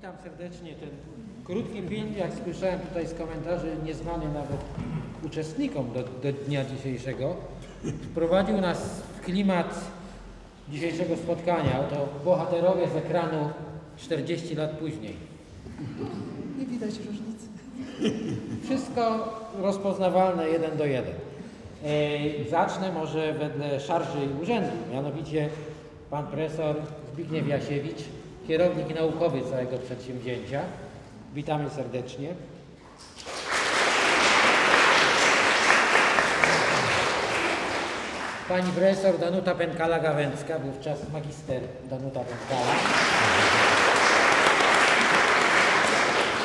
Witam serdecznie. Ten krótki film, jak słyszałem tutaj z komentarzy, nieznany nawet uczestnikom do, do dnia dzisiejszego, wprowadził nas w klimat dzisiejszego spotkania. Oto bohaterowie z ekranu 40 lat później. Nie widać różnicy. Wszystko rozpoznawalne jeden do jeden. E, zacznę może wedle szarży i urzędu, mianowicie pan profesor Zbigniew Jasiewicz, kierownik naukowy całego przedsięwzięcia. Witamy serdecznie. Pani profesor Danuta Pękala-Gawęcka, wówczas magister Danuta Pękala.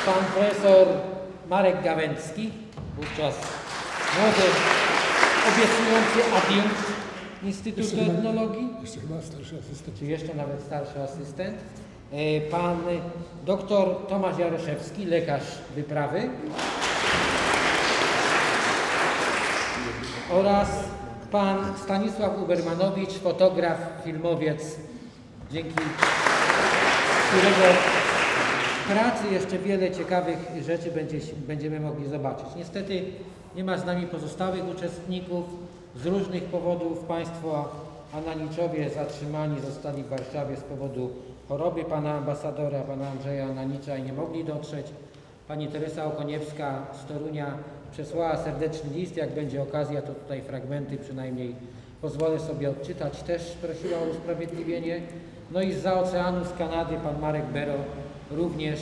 Pan profesor Marek Gawęcki, wówczas młody, obiecujący adiunkt Instytutu Etnologii Jeszcze chyba starszy asystent. czy jeszcze nawet starszy asystent. E, Pan doktor Tomasz Jaroszewski, lekarz wyprawy. Oraz pan Stanisław Ubermanowicz, fotograf, filmowiec, dzięki którego pracy jeszcze wiele ciekawych rzeczy będzie, będziemy mogli zobaczyć. Niestety nie ma z nami pozostałych uczestników. Z różnych powodów Państwo Ananiczowie zatrzymani zostali w Warszawie z powodu choroby pana ambasadora, pana Andrzeja Ananicza i nie mogli dotrzeć. Pani Teresa Okoniewska z Torunia przesłała serdeczny list. Jak będzie okazja, to tutaj fragmenty przynajmniej pozwolę sobie odczytać. Też prosiła o usprawiedliwienie. No i z oceanu z Kanady pan Marek Bero również,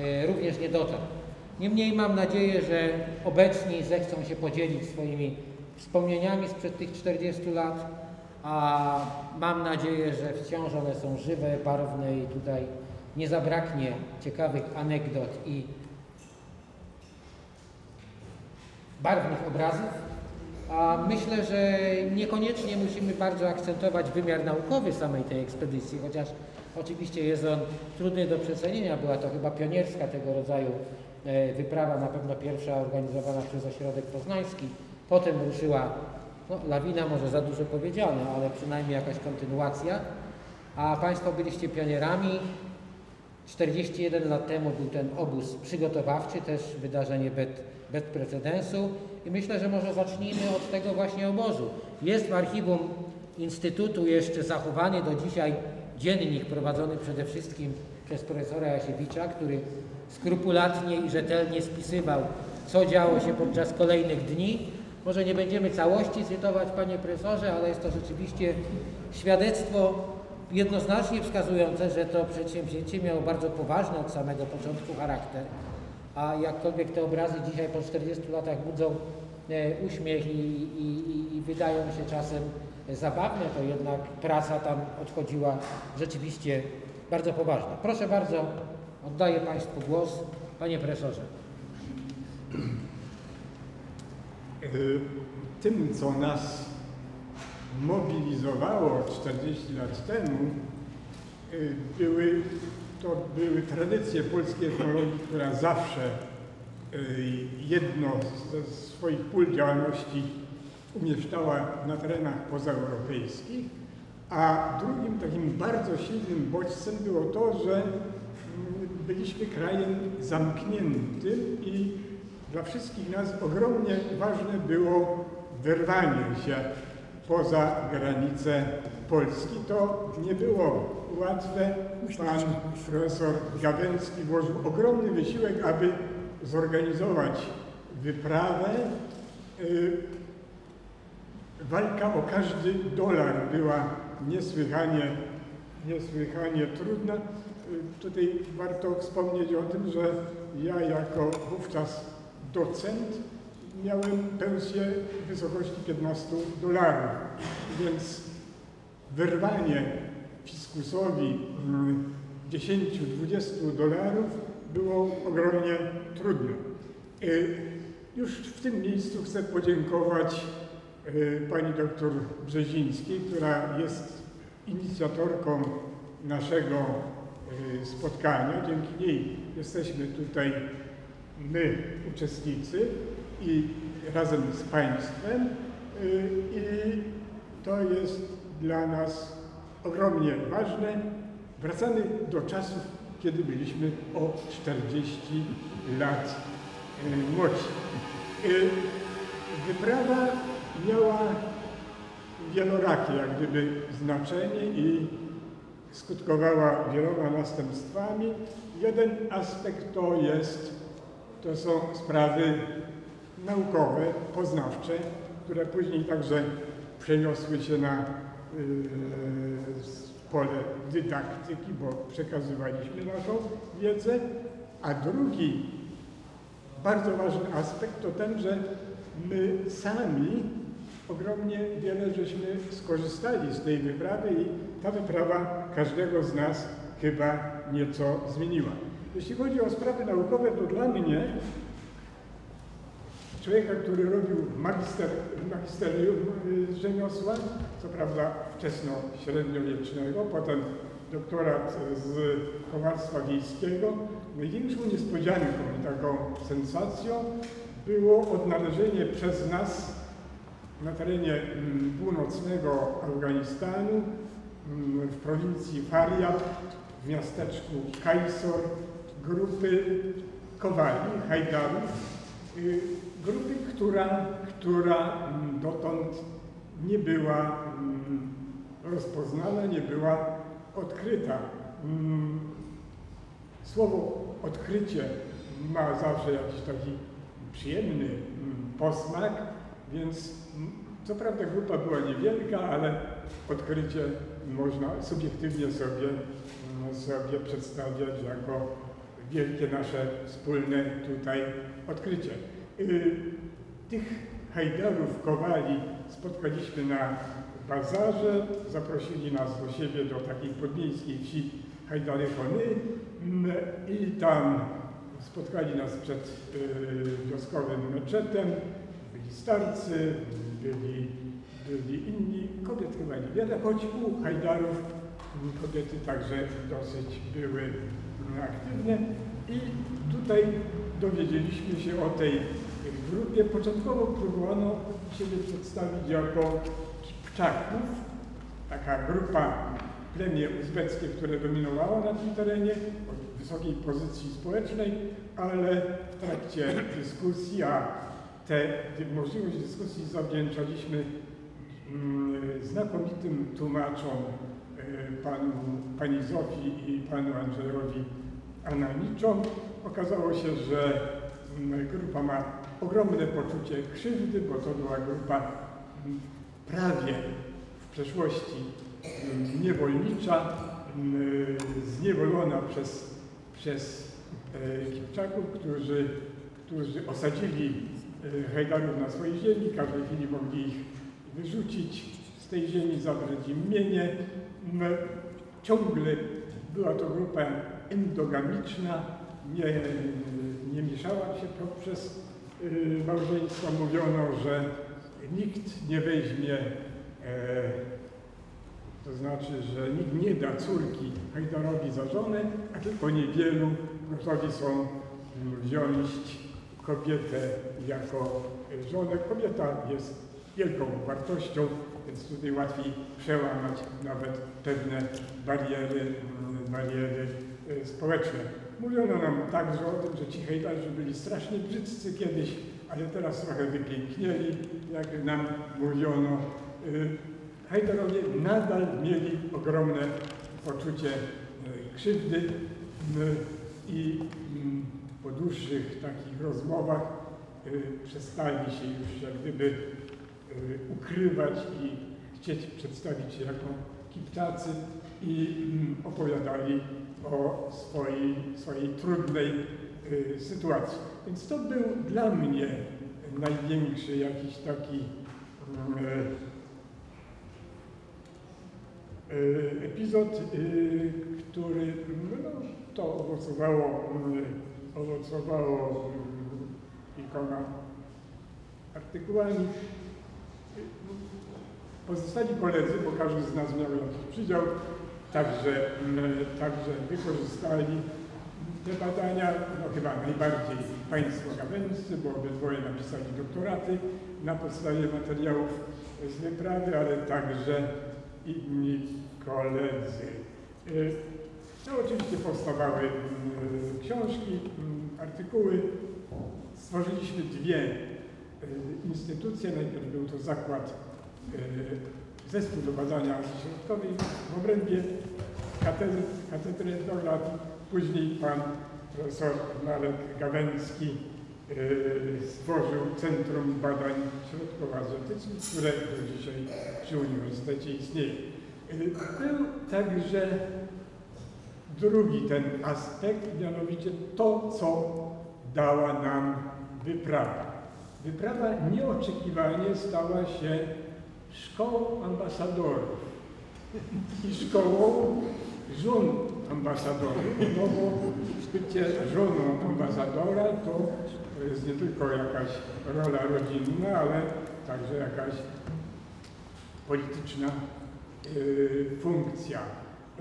e, również nie dotarł. Niemniej mam nadzieję, że obecni zechcą się podzielić swoimi wspomnieniami sprzed tych 40 lat, a mam nadzieję, że wciąż one są żywe, barwne i tutaj nie zabraknie ciekawych anegdot i barwnych obrazów. A myślę, że niekoniecznie musimy bardzo akcentować wymiar naukowy samej tej ekspedycji, chociaż oczywiście jest on trudny do przecenienia. Była to chyba pionierska tego rodzaju e, wyprawa, na pewno pierwsza organizowana przez Ośrodek Poznański. Potem ruszyła, no, lawina może za dużo powiedziane, ale przynajmniej jakaś kontynuacja. A Państwo byliście pionierami. 41 lat temu był ten obóz przygotowawczy, też wydarzenie bez, bez precedensu i myślę, że może zacznijmy od tego właśnie obozu. Jest w archiwum Instytutu jeszcze zachowany do dzisiaj dziennik prowadzony przede wszystkim przez profesora Jasiewicza, który skrupulatnie i rzetelnie spisywał, co działo się podczas kolejnych dni. Może nie będziemy całości cytować, panie profesorze, ale jest to rzeczywiście świadectwo jednoznacznie wskazujące, że to przedsięwzięcie miało bardzo poważny od samego początku charakter, a jakkolwiek te obrazy dzisiaj po 40 latach budzą e, uśmiech i, i, i, wydają się czasem zabawne, to jednak praca tam odchodziła rzeczywiście bardzo poważna. Proszę bardzo, oddaję Państwu głos. Panie profesorze. Y, Tym, co nas mobilizowało 40 lat temu, y, były, to były tradycje polskiej etnologii, która zawsze y, jedno ze swoich pól działalności umieszczała na terenach pozaeuropejskich, a drugim takim bardzo silnym bodźcem było to, że mm, byliśmy krajem zamkniętym i dla wszystkich nas ogromnie ważne było wyrwanie się poza granice Polski. To nie było łatwe. Pan profesor Gawęcki włożył ogromny wysiłek, aby zorganizować wyprawę. Y, Walka o każdy dolar była niesłychanie, niesłychanie trudna. Y, Tutaj warto wspomnieć o tym, że ja jako wówczas docent miałem pensję w wysokości 15 dolarów, więc wyrwanie fiskusowi mm, 10-20 dolarów było ogromnie trudne. Y, Już w tym miejscu chcę podziękować y, pani doktor Brzezińskiej, która jest inicjatorką naszego y, spotkania. Dzięki niej jesteśmy tutaj my, uczestnicy i razem z Państwem y, i to jest dla nas ogromnie ważne. Wracamy do czasów kiedy byliśmy o 40 lat y, młodsi. Y, wyprawa miała wielorakie jak gdyby znaczenie i skutkowała wieloma następstwami. Jeden aspekt to jest, to są sprawy naukowe, poznawcze, które później także przeniosły się na yy, pole dydaktyki, bo przekazywaliśmy naszą wiedzę, a drugi bardzo ważny aspekt to ten, że my sami ogromnie wiele żeśmy skorzystali z tej wyprawy i ta wyprawa każdego z nas chyba nieco zmieniła. Jeśli chodzi o sprawy naukowe, to dla mnie człowieka, który robił magister, magisterium y, rzemiosła, co prawda wczesno-średniowiecznego, potem doktorat z kowarstwa wiejskiego. Największą niespodzianką i taką sensacją było odnalezienie przez nas na terenie mm, północnego Afganistanu, mm, w prowincji Faryab, w miasteczku Kajsor, grupy kowali, hajdarów, y, grupy, która, która mm, dotąd nie była rozpoznana, nie była odkryta. Słowo odkrycie ma zawsze jakiś taki przyjemny posmak, więc co prawda grupa była niewielka, ale odkrycie można subiektywnie sobie, sobie przedstawiać jako wielkie nasze wspólne tutaj odkrycie. Y, tych hajdarów kowali spotkaliśmy na bazarze, zaprosili nas do siebie, do takiej podmiejskiej wsi Hajdary Hony mm, i tam spotkali nas przed y, wioskowym meczetem, byli starcy, byli, byli inni, kobiet chyba niewiele, choć u Hajdarów kobiety także dosyć były aktywne i tutaj dowiedzieliśmy się o tej grupie. Początkowo próbowano siebie przedstawić jako Kipczaków, taka grupa, plemię uzbeckie, które dominowało na tym terenie, o wysokiej pozycji społecznej, ale w trakcie dyskusji, a tę możliwość dyskusji zawdzięczaliśmy mm, znakomitym tłumaczom e, panu, pani Zofii i panu Andrzejowi Ananiczom. Okazało się, że mm, grupa ma ogromne poczucie krzywdy, bo to była grupa mm, prawie w przeszłości niewolnicza, zniewolona przez, przez e, Kipczaków, którzy, którzy osadzili e, Hejdarów na swojej ziemi, w każdej chwili mogli ich wyrzucić z tej ziemi, zabrać im mienie. Ciągle była to grupa endogamiczna, nie, nie mieszała się poprzez y, małżeństwa. Mówiono, że nikt nie weźmie, e, to znaczy, że nikt nie da córki Hajdarowi za żonę, a tylko niewielu gotowi są wziąć kobietę jako żonę. Kobieta jest wielką wartością, więc tutaj łatwiej przełamać nawet pewne bariery, bariery e, społeczne. Mówiono nam także o tym, że ci hejterzy byli strasznie brzydcy kiedyś, ale teraz trochę wypięknieli, jak nam mówiono. E, hejterowie nadal mieli ogromne poczucie e, krzywdy i po dłuższych takich rozmowach przestali się już jak gdyby ukrywać i chcieć przedstawić się jako Kipczacy i opowiadali o swojej, swojej trudnej y, sytuacji. Więc to był dla mnie największy jakiś taki y, y, epizod, który no, to owocowało, owocowało kilkoma artykułami. Pozostali koledzy, bo każdy z nas miał jakiś przydział, także, także wykorzystali te badania, no chyba najbardziej Państwo gawędzcy, bo obydwoje napisali doktoraty na podstawie materiałów z wyprawy, ale także inni koledzy. Y, No oczywiście powstawały mm, książki, mm, artykuły. Stworzyliśmy dwie y, instytucje. Najpierw był to zakład, y, zespół do badania Środkowej w obrębie katedry, katedry etnografii. Później pan profesor Marek Gawęcki y, stworzył Centrum Badań Środkowoazjatyckich, które do dzisiaj przy Uniwersytecie istnieje. Y, Był także drugi ten aspekt, mianowicie to, co dała nam wyprawa. Wyprawa nieoczekiwanie stała się szkołą ambasadorów i szkołą żon ambasadorów, no bo bycie żoną ambasadora to, jest nie tylko jakaś rola rodzinna, ale także jakaś polityczna y, funkcja.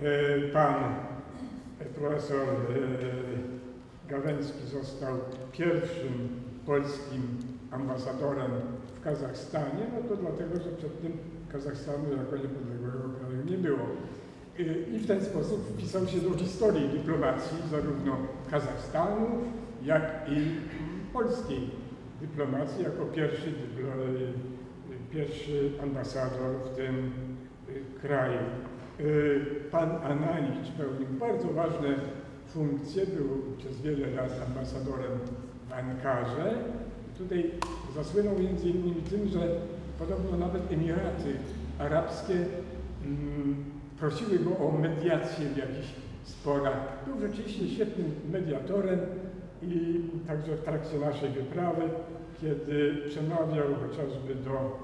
Y, pan profesor y, Gawęcki został pierwszym polskim ambasadorem w Kazachstanie, no to dlatego, że przed tym Kazachstanu jako niepodległego kraju nie było. Y, I w ten sposób wpisał się do historii dyplomacji zarówno Kazachstanu, jak i polskiej dyplomacji jako pierwszy, dyplo, y, pierwszy ambasador w tym y, kraju. Y, Pan Ananicz pełnił bardzo ważne funkcje, był przez wiele lat ambasadorem w Ankarze. Tutaj zasłynął między innymi tym, że podobno nawet Emiraty Arabskie mm, prosiły go o mediację w jakichś sporach. Był rzeczywiście świetnym mediatorem i także w trakcie naszej wyprawy, kiedy przemawiał chociażby do,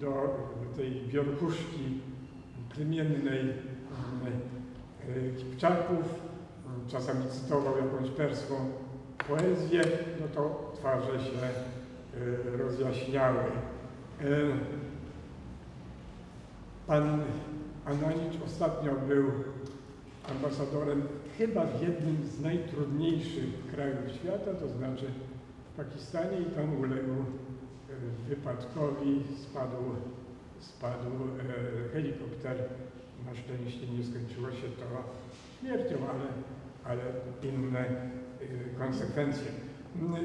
do tej wierchuszki plemiennej mm, e, Kipczaków, czasami cytował jakąś perską poezję, no to twarze się e, rozjaśniały. E, Pan Ananicz ostatnio był ambasadorem chyba w jednym z najtrudniejszych krajów świata, to znaczy w Pakistanie i tam uległ e, wypadkowi, spadł, spadł helikopter. Na szczęście nie skończyło się to śmiercią, ale, ale inne konsekwencje. Mm,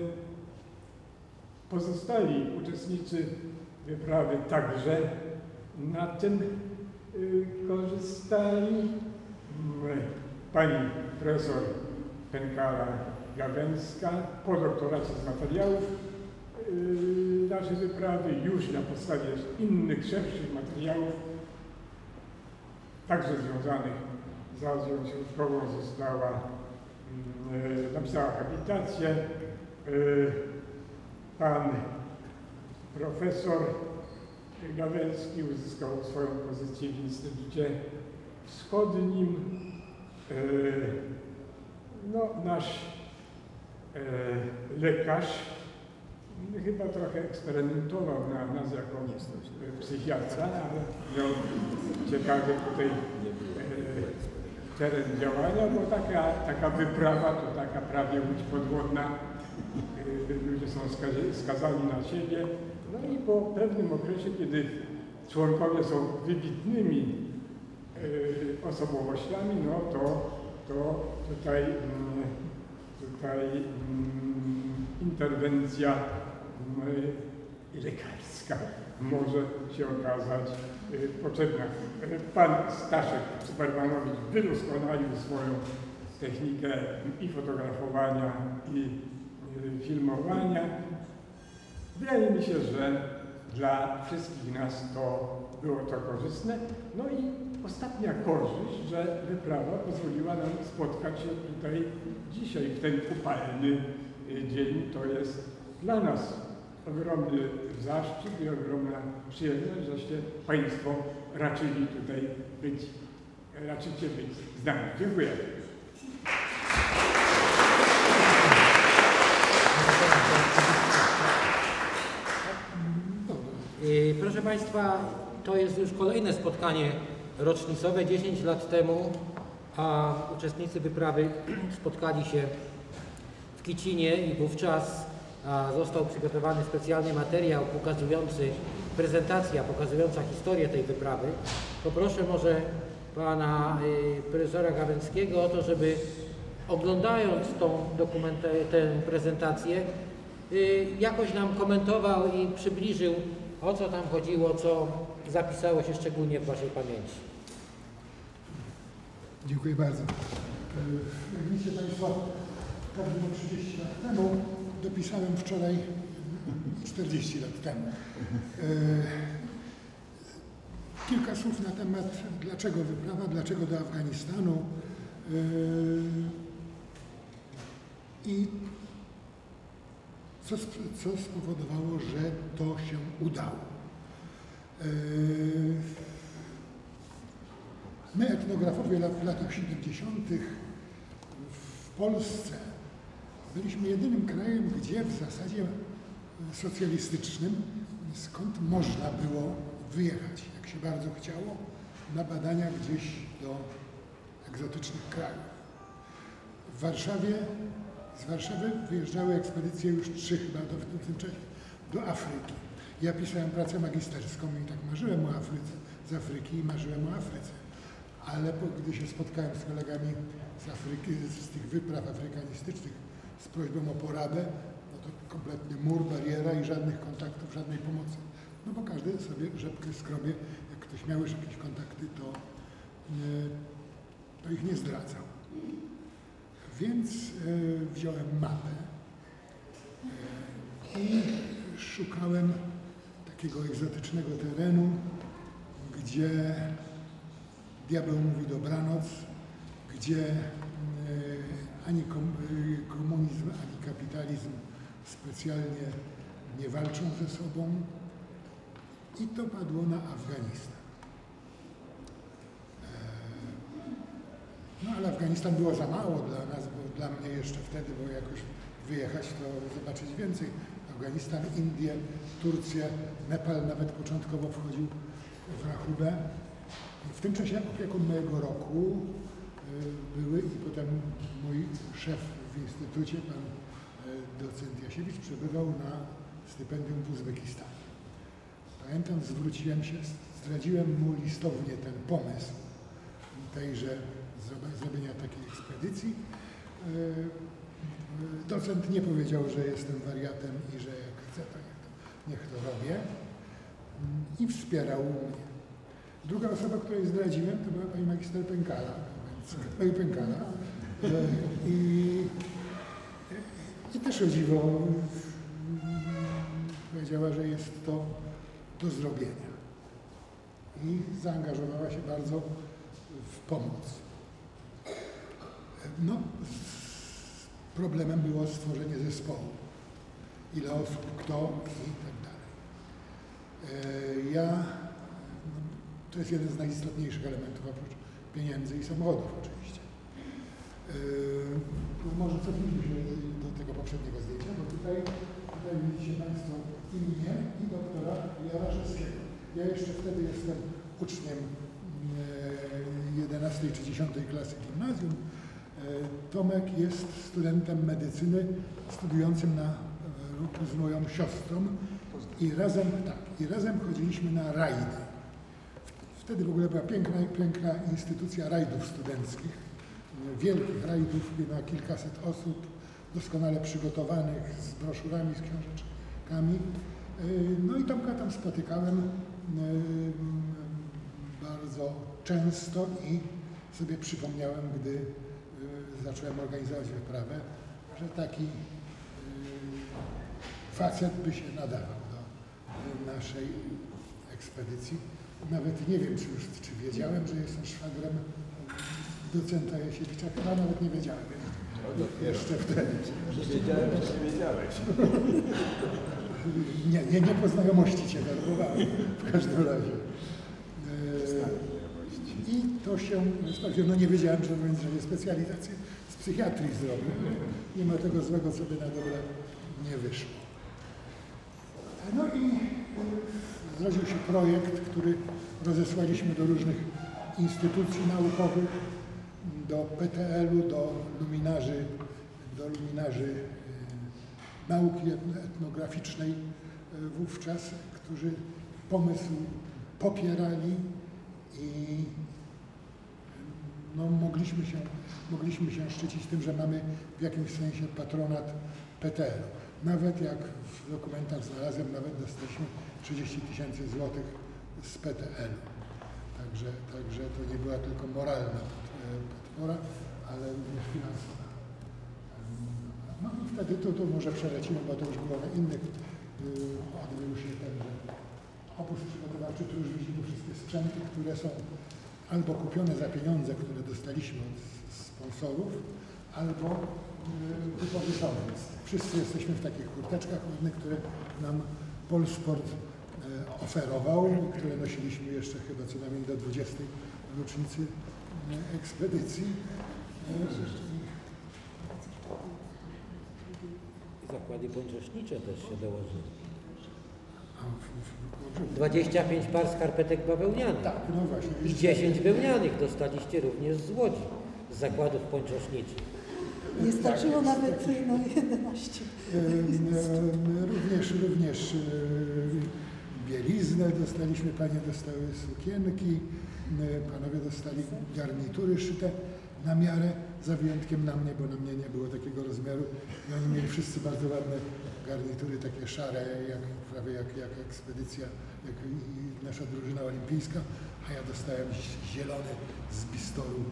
Pozostali uczestnicy wyprawy także na tym y, korzystali. Mm, Pani profesor Pękala Gawęcka po doktoracie z materiałów y, naszej wyprawy już na podstawie innych, szerszych materiałów, także związanych z Azją Środkową, została, y, napisała habilitację. Y, Pan profesor Gawęcki uzyskał swoją pozycję w Instytucie Wschodnim. E, No, nasz e, lekarz chyba trochę eksperymentował na nas jako e, psychiatra, ale miał ciekawy tutaj e, teren działania, bo taka, taka wyprawa to taka prawie łódź podwodna. E, Ludzie są skazani na siebie. No i po pewnym okresie, kiedy członkowie są wybitnymi e, osobowościami, no to, to tutaj, mm, tutaj mm, interwencja mm, lekarska może się okazać potrzebna. E, Pan Staszek Supermanowicz wydoskonalił swoją technikę i fotografowania, i e, filmowania. Wydaje mi się, że dla wszystkich nas to było to korzystne. No i ostatnia korzyść, że wyprawa pozwoliła nam spotkać się tutaj dzisiaj, w ten upalny y, dzień. To jest dla nas ogromny zaszczyt i ogromna przyjemność, żeście Państwo raczyli tutaj być, raczycie być z nami. Dziękuję. Y, Proszę Państwa, to jest już kolejne spotkanie rocznicowe. 10 lat temu a uczestnicy wyprawy spotkali się w Kicinie i wówczas został przygotowany specjalny materiał pokazujący, prezentacja pokazująca historię tej wyprawy. Poproszę może pana y, profesora Gawęckiego o to, żeby oglądając tą tę prezentację, y, jakoś nam komentował i przybliżył, o co tam chodziło, co zapisało się szczególnie w Waszej pamięci. Dziękuję bardzo. E, Jak widzicie Państwo, każdy ma 30 lat temu, dopisałem wczoraj 40 lat temu. E, Kilka słów na temat, dlaczego wyprawa, dlaczego do Afganistanu e, i co, co spowodowało, że to się udało. E, My, etnografowie w latach 70. w Polsce byliśmy jedynym krajem, gdzie w zasadzie socjalistycznym, skąd można było wyjechać, jak się bardzo chciało, na badania gdzieś do egzotycznych krajów. W Warszawie, z Warszawy wyjeżdżały ekspedycje już trzy chyba do, w tym czasie, do Afryki. Ja pisałem pracę magisterską i tak marzyłem o Afryce, z Afryki i marzyłem o Afryce. Ale po, gdy się spotkałem z kolegami z Afryki, z tych wypraw afrykanistycznych z prośbą o poradę, no to kompletny mur, bariera i żadnych kontaktów, żadnej pomocy. No bo każdy sobie rzepkę skrobie, jak ktoś miał już jakieś kontakty, to, nie, to ich nie zdradzał. Więc e, wziąłem mapę e, i szukałem takiego egzotycznego terenu, gdzie diabeł mówi dobranoc, gdzie e, ani e, komunizm, ani kapitalizm specjalnie nie walczą ze sobą. I to padło na Afganistan. E, No ale Afganistan było za mało dla nas, bo dla mnie jeszcze wtedy, bo jakoś wyjechać, to zobaczyć więcej. Afganistan, Indie, Turcję, Nepal nawet początkowo wchodził w rachubę. W tym czasie opiekun mojego roku y, były i potem mój szef w instytucie, pan y, docent Jasiewicz, przebywał na stypendium w Uzbekistanie. Pamiętam, zwróciłem się, zdradziłem mu listownie ten pomysł tejże zrob- zrobienia takiej ekspedycji. Y, y, Docent nie powiedział, że jestem wariatem i że jak chcę, to niech to, robię. I wspierał mnie. Druga osoba, której zdradziłem, to była pani magister Pękala, więc pani Pękala. E, I, I też o dziwo powiedziała, że jest to do zrobienia. I zaangażowała się bardzo w pomoc. No, problemem było stworzenie zespołu. Ile osób, kto i tak dalej. E, Ja, no, to jest jeden z najistotniejszych elementów oprócz pieniędzy i samochodów oczywiście. Tu może cofnijmy się do tego poprzedniego zdjęcia, bo tutaj, tutaj widzicie Państwo i mnie, i doktora Jaraszewskiego. Ja jeszcze wtedy jestem uczniem e, 11 czy 10 klasy gimnazjum. E, Tomek jest studentem medycyny, studiującym na e, ruchu z moją siostrą i razem, tak, i razem chodziliśmy na rajdy. Wtedy w ogóle była piękna, piękna instytucja rajdów studenckich, e, wielkich rajdów na kilkaset osób, doskonale przygotowanych, z broszurami, z książeczkami. E, No i Tomka tam spotykałem e, bardzo często i sobie przypomniałem, gdy zacząłem organizować wyprawę, że taki facet by się nadawał do naszej ekspedycji. Nawet nie wiem, czy już czy wiedziałem, że jestem szwagrem docenta Jasiewicza, chyba nawet nie wiedziałem jeszcze wtedy. Wiedziałem, że nie wiedziałeś. Nie, nie, nie po znajomości Cię werbowałem w każdym razie. E, I to się sprawdziło. No nie wiedziałem, że że specjalizację z psychiatrii zrobił. Nie ma tego złego, co by na dobre nie wyszło. No i zrodził się projekt, który rozesłaliśmy do różnych instytucji naukowych, do PTL-u, do luminarzy, do luminarzy e, nauki etno- etnograficznej e, wówczas, którzy pomysł popierali i no, mogliśmy, się, mogliśmy się szczycić tym, że mamy w jakimś sensie patronat PTL. Nawet jak w dokumentach znalazłem, nawet dostaliśmy 30 tysięcy złotych z PTL. Także, także to nie była tylko moralna podpora, ale również finansowa. No i wtedy to, to może przelecimy, bo to już było na innych, yy, odbył się ten, obóz przygotowawczy, tu już widzimy wszystkie sprzęty, które są albo kupione za pieniądze, które dostaliśmy od sponsorów, albo yy, wypożyczone. Wszyscy jesteśmy w takich kurteczkach które nam Polsport oferował, które nosiliśmy jeszcze chyba co najmniej do 20. rocznicy yy, ekspedycji. Zakłady pończosznicze też się dołożyły. a w- w- w- 25 par skarpetek bawełnianych. Tak, no właśnie. I 10 wełnianych dostaliście również z Łodzi, z zakładów pończoszniczych. Nie starczyło nawet na 11. Em, em, Również, również e, bieliznę dostaliśmy, panie dostały sukienki, e, panowie dostali garnitury szyte na miarę, za wyjątkiem na mnie, bo na mnie nie było takiego rozmiaru i oni mieli wszyscy bardzo ładne garnitury, takie szare, jak, prawie jak, jak ekspedycja, jak nasza drużyna olimpijska, a ja dostałem zielony z bistoru.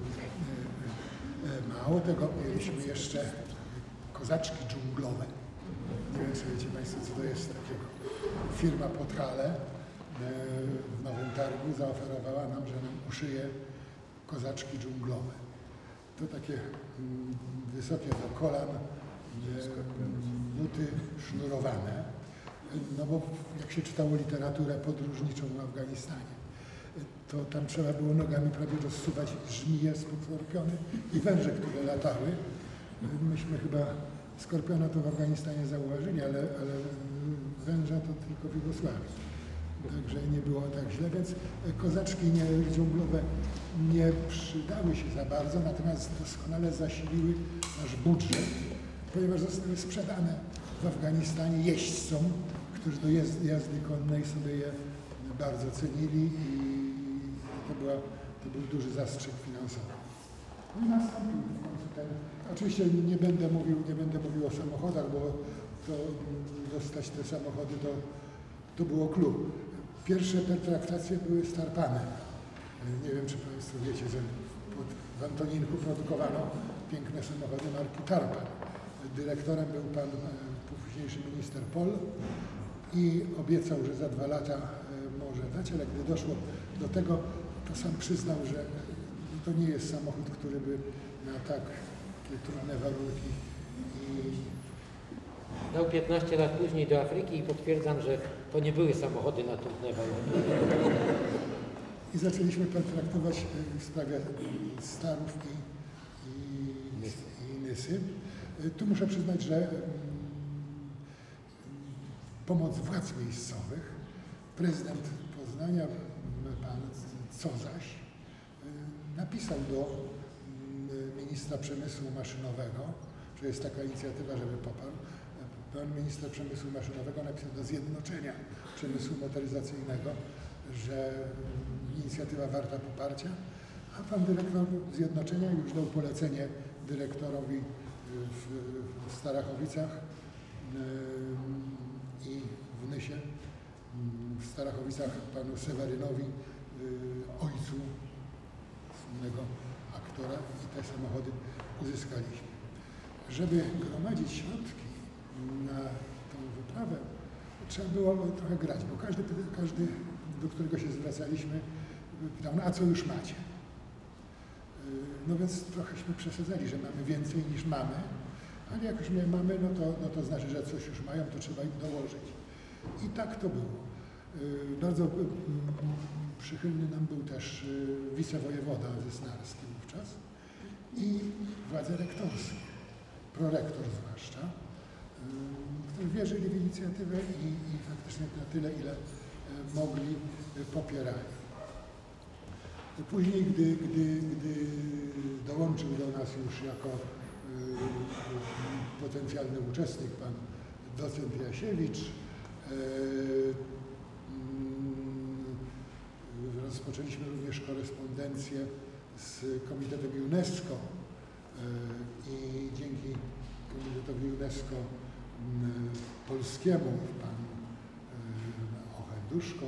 E, e, Mało tego, mieliśmy jeszcze kozaczki dżunglowe. Nie wiem, czy wiecie Państwo, co to jest takiego. Firma Podhale w Nowym Targu zaoferowała nam, że nam uszyje kozaczki dżunglowe. To takie mm, wysokie do kolan e, buty sznurowane. No bo jak się czytało literaturę podróżniczą w Afganistanie, to tam trzeba było nogami prawie rozsuwać żmije skorpiony i węże, które latały. Myśmy chyba skorpiona to w Afganistanie zauważyli, ale, ale węża to tylko w Jugosławii. Także nie było tak źle, więc kozaczki nie, dżunglowe nie przydały się za bardzo, natomiast doskonale zasiliły nasz budżet, ponieważ zostały sprzedane w Afganistanie jeźdźcom, którzy do jazdy, jazdy konnej sobie je bardzo cenili i to, była, to był duży zastrzyk finansowy. No i nastąpił w końcu ten. Oczywiście nie będę mówił, nie będę mówił o samochodach, bo to mm, dostać te samochody to, to było klub. Pierwsze pertraktacje były starpane. Nie wiem, czy Państwo wiecie, że pod, w Antoninku produkowano piękne samochody marki Tarpan. Dyrektorem był pan e, późniejszy minister Pol i obiecał, że za dwa lata e, może dać, ale gdy doszło do tego, to sam przyznał, że to nie jest samochód, który by na tak trudne warunki i Dał 15 lat później do Afryki i potwierdzam, że to nie były samochody na trudne. I zaczęliśmy pertraktować e, w sprawie Starów i, i, i Nysy. E, Tu muszę przyznać, że mm, pomoc władz miejscowych, prezydent Poznania, pan Cozaś, e, napisał do ministra przemysłu maszynowego, że jest taka inicjatywa, żeby poparł. Minister przemysłu maszynowego napisał do zjednoczenia przemysłu motoryzacyjnego, że inicjatywa warta poparcia, a pan dyrektor Zjednoczenia już dał polecenie dyrektorowi w, w Starachowicach yy, i w Nysie, yy, w Starachowicach panu Sewerynowi, yy, ojcu słynnego aktora i te samochody uzyskaliśmy. Żeby gromadzić środki na tą wyprawę, trzeba było trochę grać, bo każdy, każdy do którego się zwracaliśmy, pytał, no a co już macie? No więc trochęśmy przesadzali, że mamy więcej niż mamy, ale jak już nie mamy, no to, no to znaczy, że coś już mają, to trzeba im dołożyć. I tak to było. Bardzo przychylny nam był też wicewojewoda ze Snarski wówczas i władze rektorskie, prorektor zwłaszcza, wierzyli w inicjatywę i, i faktycznie na tyle, ile mogli, popierali. Później, gdy, gdy, gdy dołączył do nas już jako y, potencjalny uczestnik pan docent Jasiewicz, y, rozpoczęliśmy również korespondencję z Komitetem UNESCO i dzięki Komitetowi UNESCO polskiemu, pan Ochenduszko,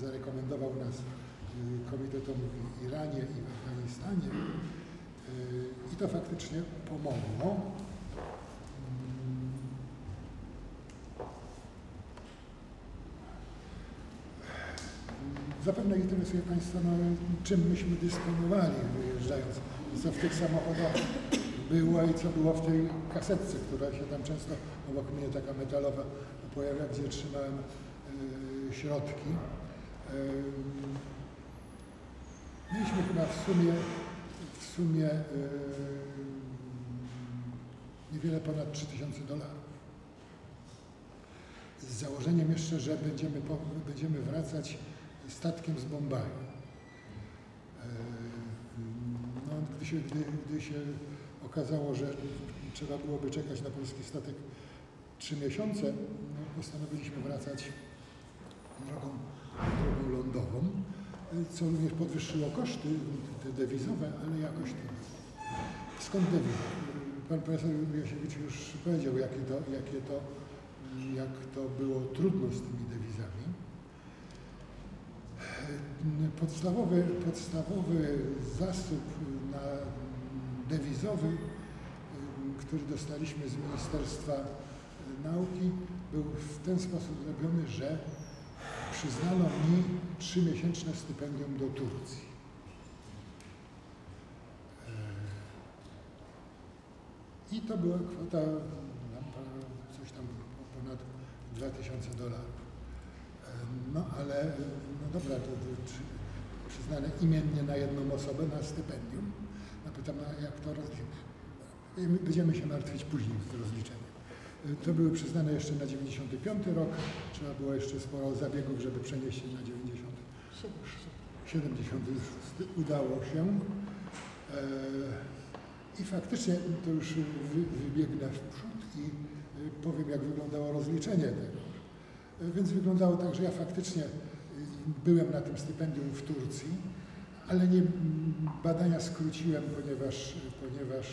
zarekomendował nas komitetom w Iranie i w Afganistanie i to faktycznie pomogło. Zapewne interesuje Państwa, no, czym myśmy dysponowali wyjeżdżając, co w tych samochodach było i co było w tej kasetce, która się tam często obok mnie taka metalowa pojawia, gdzie trzymałem y, środki. Y, mieliśmy chyba w sumie, w sumie y, niewiele ponad 3000 dolarów. Z założeniem jeszcze, że będziemy, po, będziemy wracać statkiem z Bombaju. No, gdy, się, gdy, gdy się okazało, że trzeba byłoby czekać na polski statek trzy miesiące, no, postanowiliśmy wracać drogą, drogą lądową, co również podwyższyło koszty te dewizowe, ale jakoś to. Skąd dewizy? Pan profesor Jasiewicz już powiedział, jakie to, jakie to, jak to było trudno z tymi dewizami. Podstawowy, podstawowy zasób na dewizowy, który dostaliśmy z Ministerstwa Nauki, był w ten sposób zrobiony, że przyznano mi trzymiesięczne stypendium do Turcji. I to była kwota coś tam ponad 2000 dolarów. No ale, no dobra, to, to przyznane imiennie na jedną osobę na stypendium. No jak to rozliczyć? Będziemy się martwić później z rozliczeniem. To były przyznane jeszcze na 95 rok. Trzeba było jeszcze sporo zabiegów, żeby przenieść się na 90. 70 już udało się. E, I faktycznie to już wybiegnę w przód i e, powiem, jak wyglądało rozliczenie tego. Więc wyglądało tak, że ja faktycznie byłem na tym stypendium w Turcji, ale nie, badania skróciłem, ponieważ, ponieważ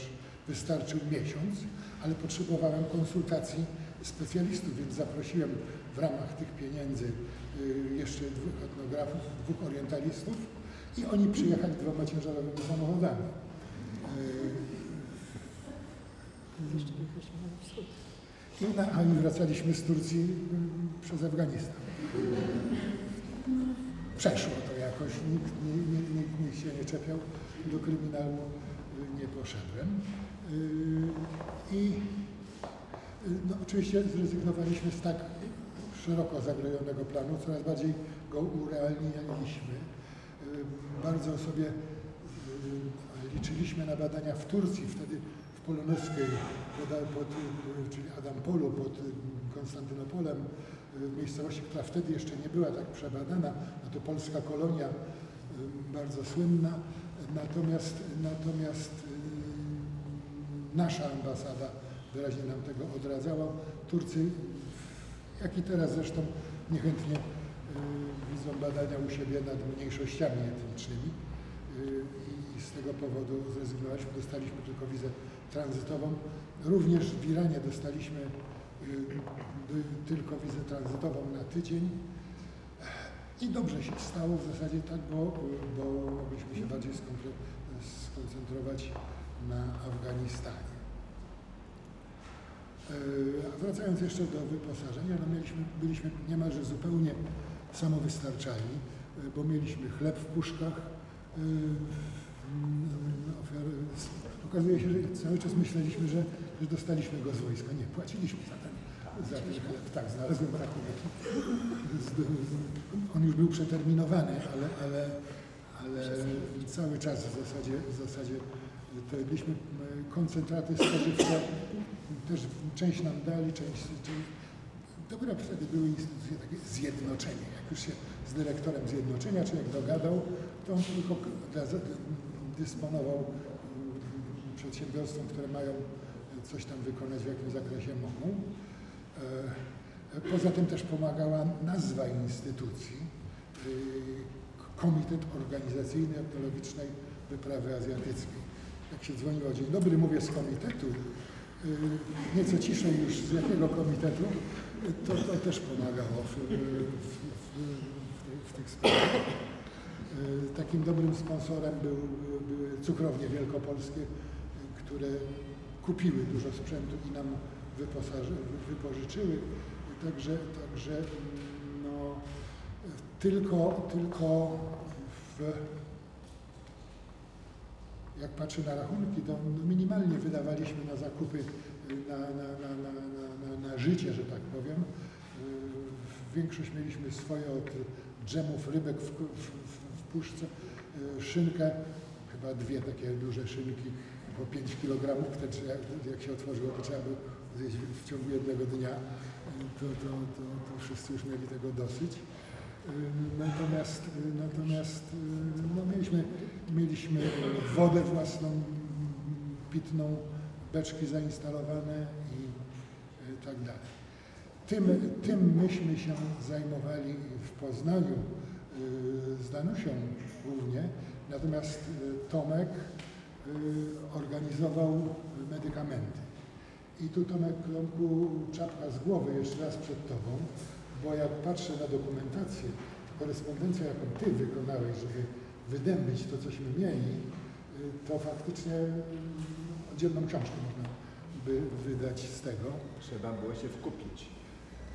wystarczył miesiąc, ale potrzebowałem konsultacji specjalistów, więc zaprosiłem w ramach tych pieniędzy y, jeszcze dwóch etnografów, dwóch orientalistów i oni przyjechali dwoma ciężarowymi samochodami. Na wschód. I, na, a wracaliśmy z Turcji mm, przez Afganistan. Przeszło to jakoś, nikt, nikt, nikt, nikt się nie czepiał, do kryminalu y, nie poszedłem. Y, I y, no, oczywiście zrezygnowaliśmy z tak szeroko zakrojonego planu, coraz bardziej go urealnialiśmy. Bardzo sobie liczyliśmy na badania w Turcji, wtedy Poloneskiej, pod, czyli Adampolu pod Konstantynopolem, w miejscowości, która wtedy jeszcze nie była tak przebadana, no to polska kolonia bardzo słynna, natomiast, natomiast nasza ambasada wyraźnie nam tego odradzała. Turcy, jak i teraz zresztą, niechętnie widzą badania u siebie nad mniejszościami etnicznymi i z tego powodu zrezygnowaliśmy, dostaliśmy tylko wizę tranzytową. Również w Iranie dostaliśmy y, tylko wizę tranzytową na tydzień. I dobrze się stało w zasadzie tak, bo, bo mogliśmy się bardziej skoncentrować na Afganistanie. E, a wracając jeszcze do wyposażenia, no mieliśmy, byliśmy niemalże zupełnie samowystarczalni, e, bo mieliśmy chleb w puszkach, okazuje się, że cały czas myśleliśmy, że, że dostaliśmy go z wojska. Nie, płaciliśmy za ten, za chleb. Tak, znalazłem taką. On już był przeterminowany, ale, ale, ale cały czas w zasadzie, w zasadzie to jedliśmy koncentraty spożywcze, też część nam dali, część, część Dopiero wtedy były instytucje takie zjednoczenie. Jak już się z dyrektorem zjednoczenia człowiek dogadał, to on tylko dysponował przedsiębiorstwom, które mają coś tam wykonać, w jakim zakresie mogą. E, poza tym też pomagała nazwa instytucji, Komitet Organizacyjny Etnologicznej Wyprawy Azjatyckiej. Jak się dzwoniło, dzień dobry, mówię z komitetu, y, nieco ciszej już z jakiego komitetu, to, to też pomagało w, w, w, w tych sprawach. Y, Takim dobrym sponsorem był, były cukrownie wielkopolskie, y, które kupiły dużo sprzętu i nam wypożyczyły. Także, także no, tylko, tylko w, jak patrzę na rachunki, to no minimalnie wydawaliśmy na zakupy, na, na, na, na, życie, że tak powiem. Większość mieliśmy swoje od dżemów, rybek w, w, w, puszce, szynkę, chyba dwie takie duże szynki po 5 kg, trzeba, jak się otworzyło, to trzeba było w ciągu jednego dnia. To, to, to, to wszyscy już mieli tego dosyć. Natomiast, natomiast no mieliśmy, mieliśmy wodę własną, pitną, beczki zainstalowane i y, tak dalej. Tym, tym myśmy się zajmowali w Poznaniu y, z Danusią głównie, natomiast y, Tomek y, organizował medykamenty. I tu Tomek Kląku czapka z głowy jeszcze raz przed Tobą, bo jak patrzę na dokumentację, korespondencję, jaką Ty wykonałeś, żeby wydębić to, cośmy mieli, to faktycznie y, oddzielną książkę można by wydać z tego. Trzeba było się wkupić.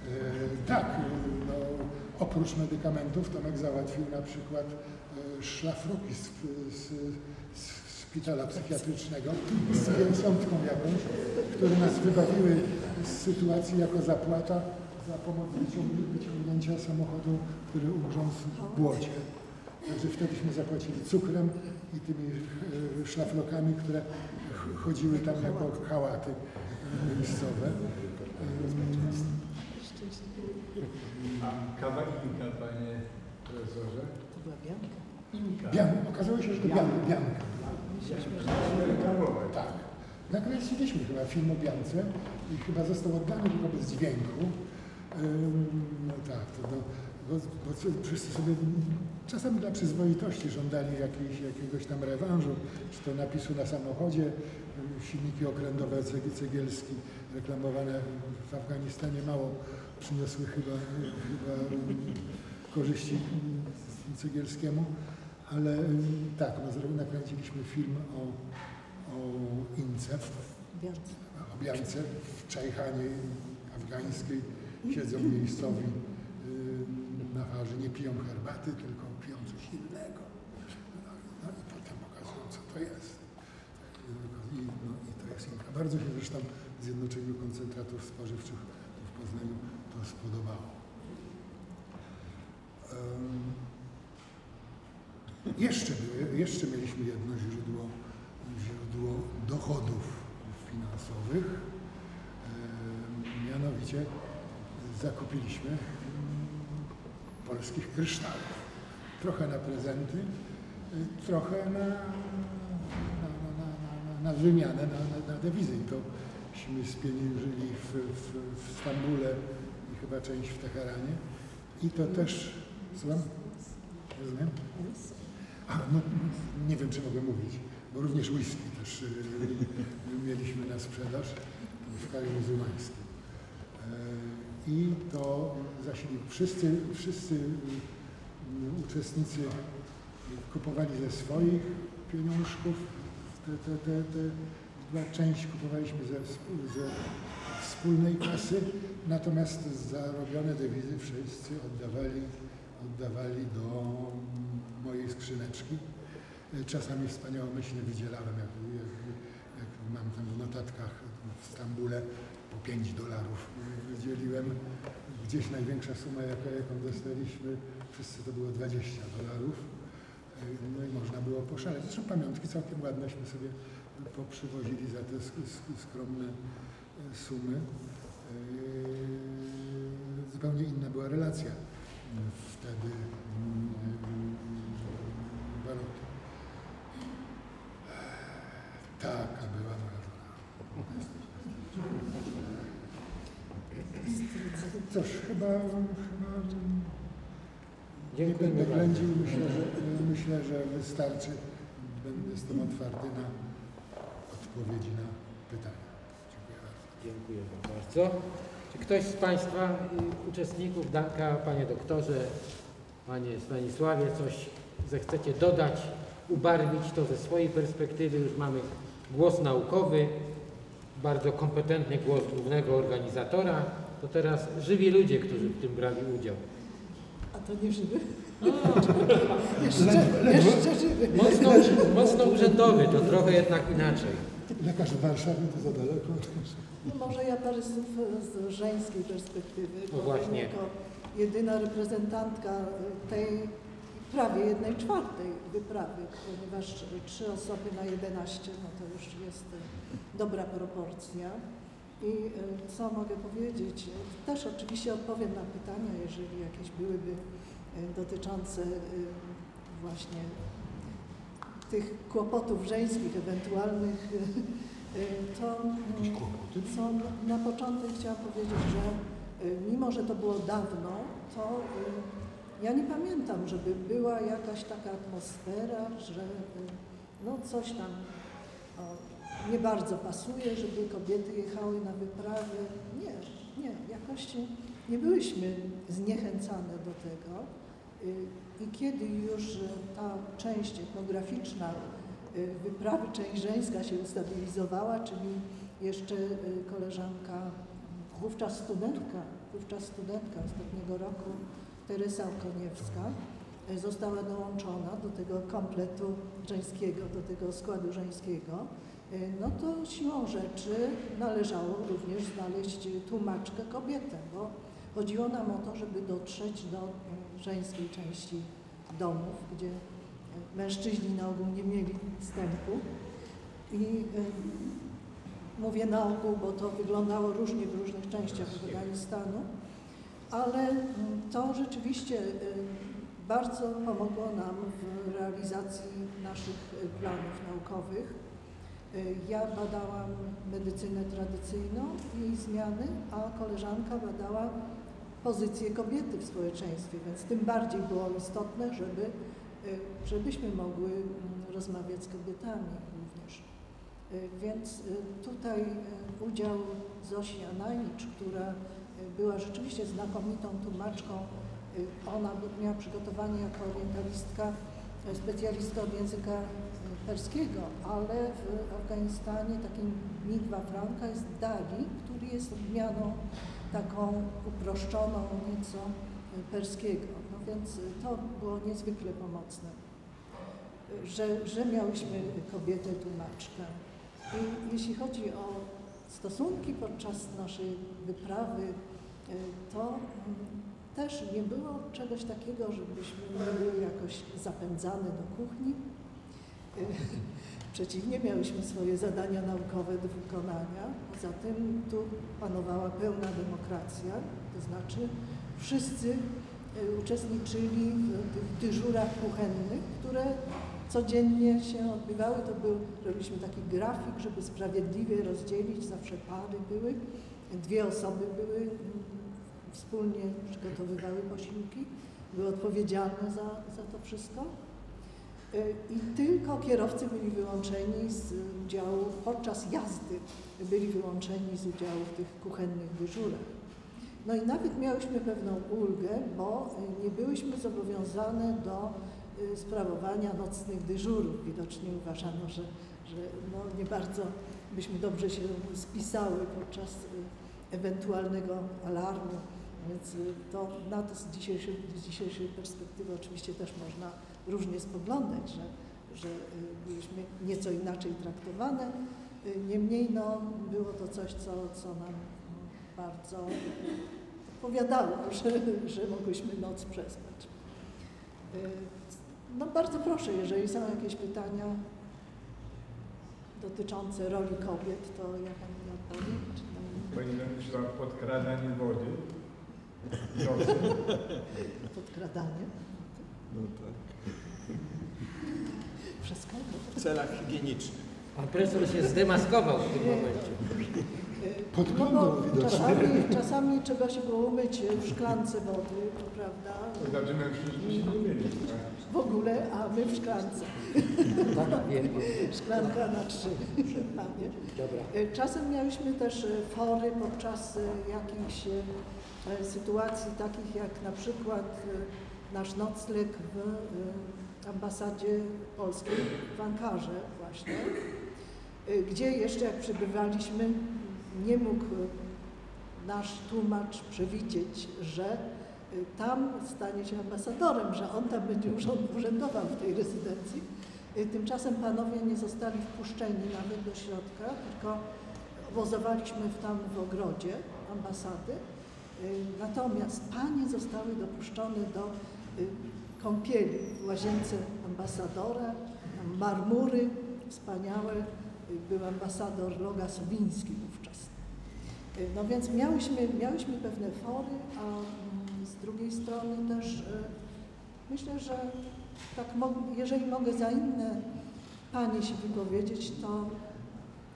E, tak, no, oprócz medykamentów Tomek załatwił na przykład e, szlafroki z, z szpitala psychiatrycznego z pięćdziesiątką jakąś, które nas wybawiły z sytuacji jako zapłata za pomoc wyciągnięcia, samochodu, który ugrzązł w błocie. Także wtedyśmy zapłacili cukrem i tymi e, szlafrokami, które ch- chodziły tam jako hałaty e, miejscowe. A kawa inka, panie profesorze? To była bianka. Inka. Bian, okazało się, że to bian, Bianka. Tak. Nakręciliśmy chyba film o i chyba został oddany tylko bez dźwięku. No tak, to, to, bo, bo wszyscy sobie czasami dla przyzwoitości żądali jakiejś, jakiegoś tam rewanżu, czy to napisu na samochodzie, silniki okrętowe ceg- cegielski reklamowane w Afganistanie mało przyniosły chyba, chyba korzyści cegielskiemu, ale tak, nakręciliśmy film o, o Ince, o Biance w Czajchanie afgańskiej. Siedzą miejscowi na farze, nie piją herbaty, tylko piją coś innego. No, no i potem pokazują, co to jest. I, no, i to jest Inka. Bardzo się zresztą Zjednoczeniu Koncentratów Spożywczych w Poznaniu to spodobało. Em, jeszcze, były, jeszcze mieliśmy jedno źródło, źródło dochodów finansowych. Em, Mianowicie zakupiliśmy polskich kryształów. Trochę na prezenty, y, trochę na, na, na, na, na, wymianę, na, na, na dewizy. I tośmy spieniężyli w, w, w Stambule i chyba część w Teheranie. I to też, słucham? Rozumiem? No, nie wiem, czy mogę mówić, bo również whisky też y, mieliśmy na sprzedaż w kraju muzułmańskim. E, I to zasili wszyscy, wszyscy y, uczestnicy kupowali ze swoich pieniążków, te, te, te, te, część kupowaliśmy ze, ze wspólnej kasy, natomiast zarobione dewizy wszyscy oddawali, oddawali do mojej skrzyneczki. E, Czasami wspaniałomyślnie wydzielałem, jak, jak, mam tam w notatkach w Stambule, po 5 dolarów wydzieliłem. Gdzieś największa suma, jaka, jaką dostaliśmy, wszyscy to było 20 dolarów. E, No i można było poszaleć. Zresztą pamiątki całkiem ładneśmy sobie poprzywozili za te sk- sk- skromne e, sumy. Zupełnie inna była relacja mm, wtedy mm, waluty. Taka była moja żona. Cóż, chyba, chyba Nie będę ględził, myślę, że, myślę, że wystarczy. Będę jestem otwarty na odpowiedzi na pytania. Dziękuję bardzo. Dziękuję bardzo. Czy ktoś z Państwa y, uczestników Danka, Panie Doktorze, Panie Stanisławie, coś zechcecie dodać, ubarwić to ze swojej perspektywy? Już mamy głos naukowy, bardzo kompetentny głos głównego organizatora. To teraz żywi ludzie, którzy w tym brali udział. A to nie żywy? Jeszcze, jeszcze żywy. Mocno, mocno urzędowy, to trochę jednak inaczej. Lekarz w Warszawie to za daleko. No może ja parę słów z żeńskiej perspektywy. No właśnie. Jako jedyna reprezentantka tej prawie jednej czwartej wyprawy, ponieważ trzy osoby na 11, no to już jest e, dobra proporcja. I e, co mogę powiedzieć? Też oczywiście odpowiem na pytania, jeżeli jakieś byłyby e, dotyczące e, właśnie tych kłopotów żeńskich, ewentualnych, e, to mm, kłopoty? co na początek chciałam powiedzieć, że mimo, że to było dawno, to ja nie pamiętam, żeby była jakaś taka atmosfera, że no coś tam o, nie bardzo pasuje, żeby kobiety jechały na wyprawy. Nie, nie, jakoś nie byłyśmy zniechęcane do tego. I kiedy już ta część etnograficzna wyprawy, część żeńska się ustabilizowała, czyli jeszcze koleżanka, wówczas studentka, wówczas studentka ostatniego roku, Teresa Okoniewska, y, została dołączona do tego kompletu żeńskiego, do tego składu żeńskiego, y, no to siłą rzeczy należało również znaleźć tłumaczkę kobietę, bo chodziło nam o to, żeby dotrzeć do y, żeńskiej części domów, gdzie y, mężczyźni na ogół nie mieli wstępu. I mówię na ogół, bo to wyglądało różnie w różnych częściach Afganistanu, ale mm, to rzeczywiście y, bardzo pomogło nam w realizacji naszych y, planów naukowych. Y, Ja badałam medycynę tradycyjną i jej zmiany, a koleżanka badała pozycję kobiety w społeczeństwie, więc tym bardziej było istotne, żeby, żebyśmy mogły mm, rozmawiać z kobietami również. Więc tutaj udział Zosi Anajnicz, która była rzeczywiście znakomitą tłumaczką, y, ona miała przygotowanie jako orientalistka, y, specjalistka od języka y, perskiego, ale w Afganistanie takim Migwa Franka jest Dali, który jest odmianą taką uproszczoną nieco perskiego. No więc to było niezwykle pomocne, że, że miałyśmy kobietę tłumaczkę. I jeśli chodzi o stosunki podczas naszej wyprawy, to mm, też nie było czegoś takiego, żebyśmy były jakoś zapędzane do kuchni. Y, Przeciwnie, miałyśmy swoje zadania naukowe do wykonania. Poza tym tu panowała pełna demokracja, to znaczy wszyscy y, uczestniczyli w tych dyżurach kuchennych, które codziennie się odbywały. To był, robiliśmy taki grafik, żeby sprawiedliwie rozdzielić, zawsze pary były, dwie osoby były, mm, wspólnie przygotowywały posiłki, były odpowiedzialne za, za to wszystko. Y, I tylko kierowcy byli wyłączeni z udziału, podczas jazdy byli wyłączeni z udziału w tych kuchennych dyżurach. No i nawet miałyśmy pewną ulgę, bo y, nie byłyśmy zobowiązane do y, sprawowania nocnych dyżurów. Widocznie uważano, że, że no nie bardzo byśmy dobrze się spisały podczas ewentualnego alarmu, więc y, to na to z dzisiejszej, z dzisiejszej perspektywy oczywiście też można różnie spoglądać, że, że y, byliśmy nieco inaczej traktowane. Y, Niemniej no, było to coś, co, co nam bardzo odpowiadało, że, że mogłyśmy noc przespać. No bardzo proszę, jeżeli są jakieś pytania dotyczące roli kobiet, to ja chętnie odpowiem. Pani myślała podkradanie wody. Podkradanie? No tak. Przez kogo? W celach higienicznych. Pan profesor się zdemaskował w tym momencie. Podglądał no widocznie. czasami, czasami trzeba się było umyć w szklance wody, prawda? To znaczy mężczyźni się nie mieli. tak? W ogóle, a my w szklance. Tak, wiem. Szklanka na trzy. Dobra. Czasem miałyśmy też fory podczas jakichś sytuacji takich jak na przykład y, nasz nocleg w y, ambasadzie polskiej w Ankarze właśnie, gdzie jeszcze jak przybywaliśmy nie mógł nasz tłumacz przewidzieć, że tam stanie się ambasadorem, że on tam będzie urzędował w tej rezydencji. Tymczasem panowie nie zostali wpuszczeni nawet do środka, tylko obozowaliśmy tam w ogrodzie ambasady. Y, Natomiast panie zostały dopuszczone do y, kąpieli w łazience ambasadora, marmury wspaniałe. Y, Był ambasador Loga Sowiński wówczas. No więc miałyśmy, miałyśmy pewne fory, a mm, z drugiej strony też myślę, że tak jeżeli mogę za inne panie się wypowiedzieć, to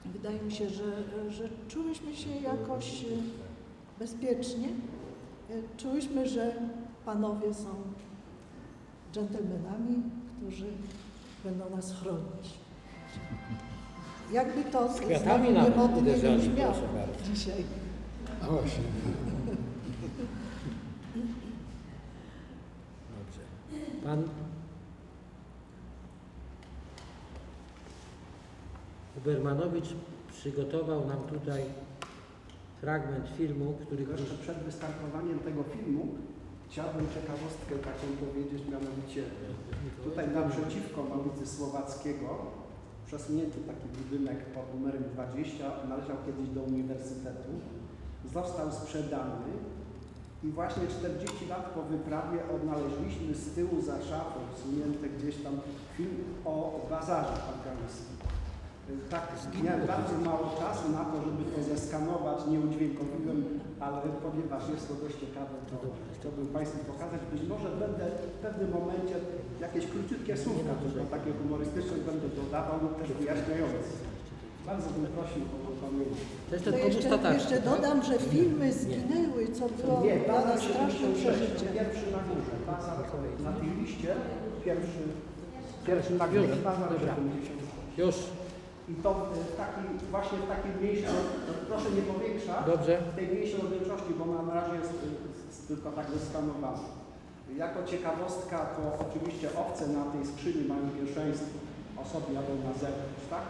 wydaje mi się, że, że czułyśmy się jakoś bezpiecznie. Y, Czułyśmy, że panowie są dżentelmenami, którzy będą nas chronić. Jakby to Z kwiatami nawet niemodnie nie brzmiało dzisiaj. A właśnie. Dobrze. Pan Ubermanowicz przygotował nam tutaj fragment filmu, który jeszcze przed wystartowaniem tego filmu chciałbym ciekawostkę taką powiedzieć, mianowicie tutaj naprzeciwko ulicy Słowackiego przesunięty taki budynek pod numerem 20 należał kiedyś do uniwersytetu, został sprzedany i właśnie 40 lat po wyprawie odnaleźliśmy z tyłu za szafą, wsunięte gdzieś tam film o bazarze afgańskim. Tak, miałem bardzo mało czasu na to, żeby to zeskanować, nie udźwiękowiłem, ale ponieważ jest to dość ciekawe, to chciałbym Państwu pokazać. Być może będę w pewnym momencie jakieś króciutkie słówka, tylko takie humorystyczne będę dodawał lub też wyjaśniające. Bardzo bym prosił o pamięć. to jest To ten jeszcze, tatarski, jeszcze tak? dodam, że filmy zginęły, co było Nie, dla nas strasznym 76, przeżyciem. pierwszy na górze, bazar na tej liście, pierwszy, pierwszy na górze, bazar dobra. 76. Już, I to w takim, właśnie w takim miejscu, proszę nie powiększać, dobrze. w tej mniejszej rozdzielczości, bo na razie jest, jest tylko tak zeskanowane. Jako ciekawostka, to oczywiście owce na tej skrzyni mają pierwszeństwo. Osoby jadą na zewnątrz, tak?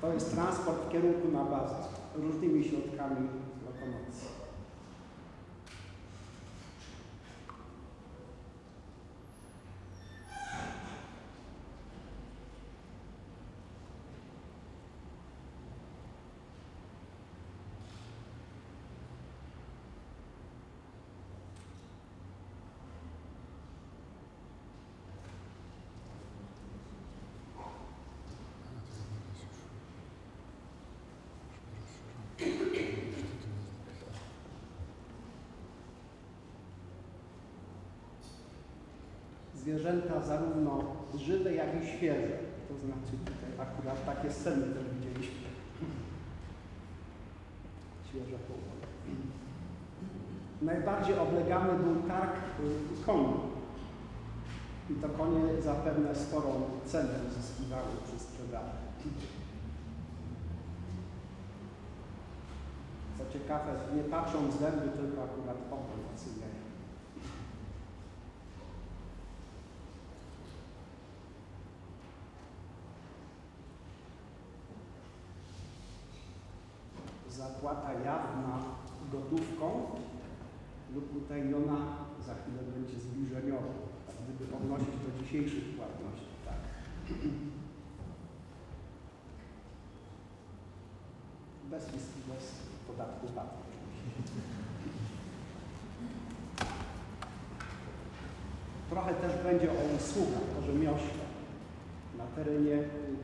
To jest transport w kierunku na bazę różnymi środkami lokomocji. Zwierzęta zarówno żywe, jak i świeże. To znaczy tutaj akurat takie sceny też widzieliśmy. Świeże połowę. Najbardziej oblegany był targ y, koni. I to konie zapewne sporą cenę uzyskiwały przy sprzedaży. Co ciekawe, nie patrzą w zęby, tylko akurat oko oceniają. zapłata jawna gotówką lub utajniona za chwilę będzie zbliżeniowa, tak gdyby odnosić do dzisiejszych płatności. Tak. Bez, bez podatku VAT. Trochę też będzie o usługach, o rzemiośle na terenie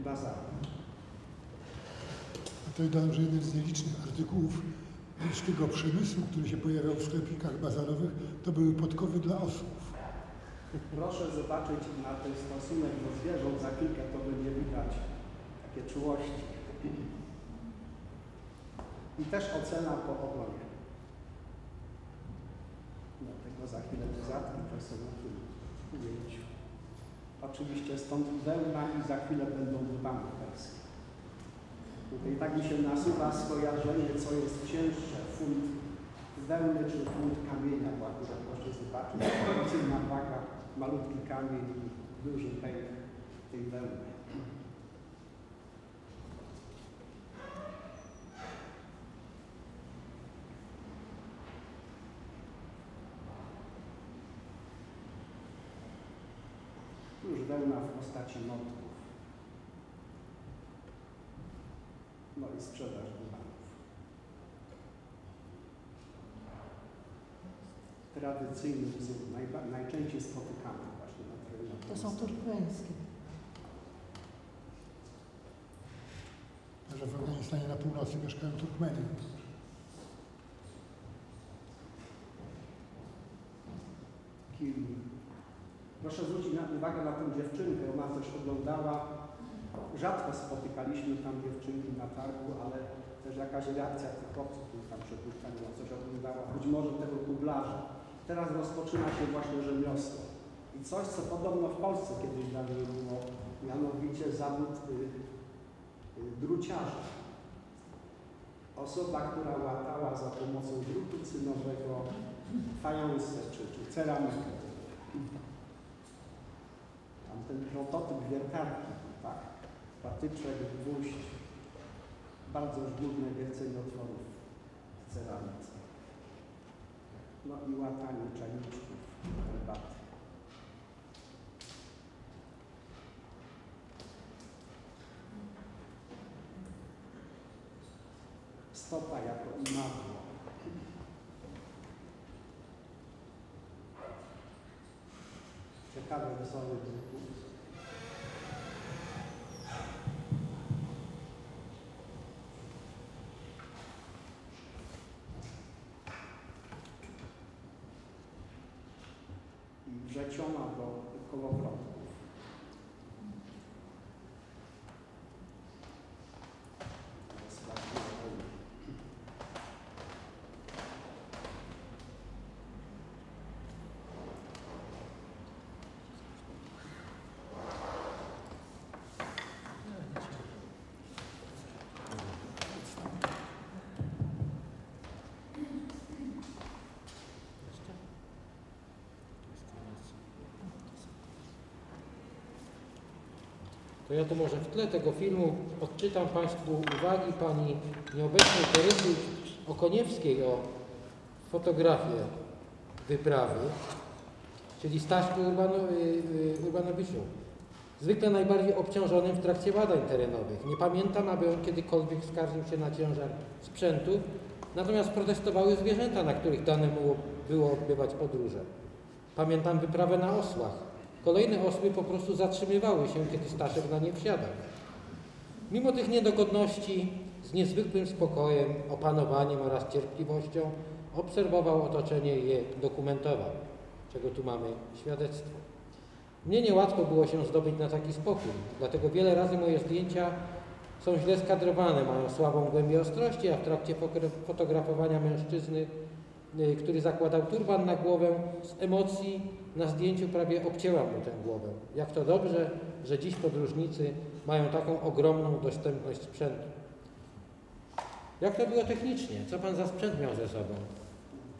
bazaru. To dodam, że jeden z nielicznych artykułów ludzkiego przemysłu, który się pojawiał w sklepikach bazarowych, to były podkowy dla osłów. Proszę zobaczyć na ten stosunek do zwierząt, za chwilkę to będzie widać takie czułości. I też ocena po ogonie. Dlatego za chwilę te zatki też są na tym ujęciu. Oczywiście stąd wełna i za chwilę będą dbane perskie. Tutaj tak mi się nasuwa skojarzenie, co jest cięższe, funt wełny czy funt kamienia, bo akurat proszę zobaczyć, rewolucyjna waga, malutki kamień i duży pęk tej wełny. Już wełna w postaci motków. No i sprzedaż dywanów. Tradycyjny wzór, najba- najczęściej spotykany właśnie na terenie To są Polski. turkmeńskie. Że w Afganistanie na północy mieszkają Turkmeny. Kim. Proszę zwrócić uwagę na tę dziewczynkę, ona też oglądała, rzadko spotykaliśmy tam dziewczynki na targu, ale też jakaś reakcja tych chłopców, których tam przepuszczali, ona coś oglądała, być może tego kublarza. Teraz rozpoczyna się właśnie rzemiosło. I coś, co podobno w Polsce kiedyś dawniej było, mianowicie zawód y, y, druciarza. Osoba, która łatała za pomocą drutu cynowego fajanse czy, czy ceramikę. Tam ten prototyp wiertarki? Patyczek, gwóźdź, bardzo żmudne wiercenie otworów w ceramice. No i łatanie czajniczków, herbaty. Stopa jako imadło. Ciekawe wzory druku. I wrzeciona do kołowrotków. To jest właśnie wolne. To ja tu może w tle tego filmu odczytam Państwu uwagi pani nieobecnej Teresy Okoniewskiej o fotografię wyprawy, czyli Staśku Urbano, y, y, Urbanowiczu. Zwykle najbardziej obciążonym w trakcie badań terenowych. Nie pamiętam, aby on kiedykolwiek skarżył się na ciężar sprzętu, natomiast protestowały zwierzęta, na których dane było, było odbywać podróże. Pamiętam wyprawę na osłach. Kolejne osły po prostu zatrzymywały się, kiedy Staszek na nie wsiadał. Mimo tych niedogodności, z niezwykłym spokojem, opanowaniem oraz cierpliwością obserwował otoczenie i je dokumentował, czego tu mamy świadectwo. Mnie niełatwo było się zdobyć na taki spokój, dlatego wiele razy moje zdjęcia są źle skadrowane, mają słabą głębię ostrości, a w trakcie fotografowania mężczyzny, y, który zakładał turban na głowę, z emocji na zdjęciu prawie obcięłam mu tę głowę. Jak to dobrze, że dziś podróżnicy mają taką ogromną dostępność sprzętu. Jak to było technicznie? Co pan za sprzęt miał ze sobą?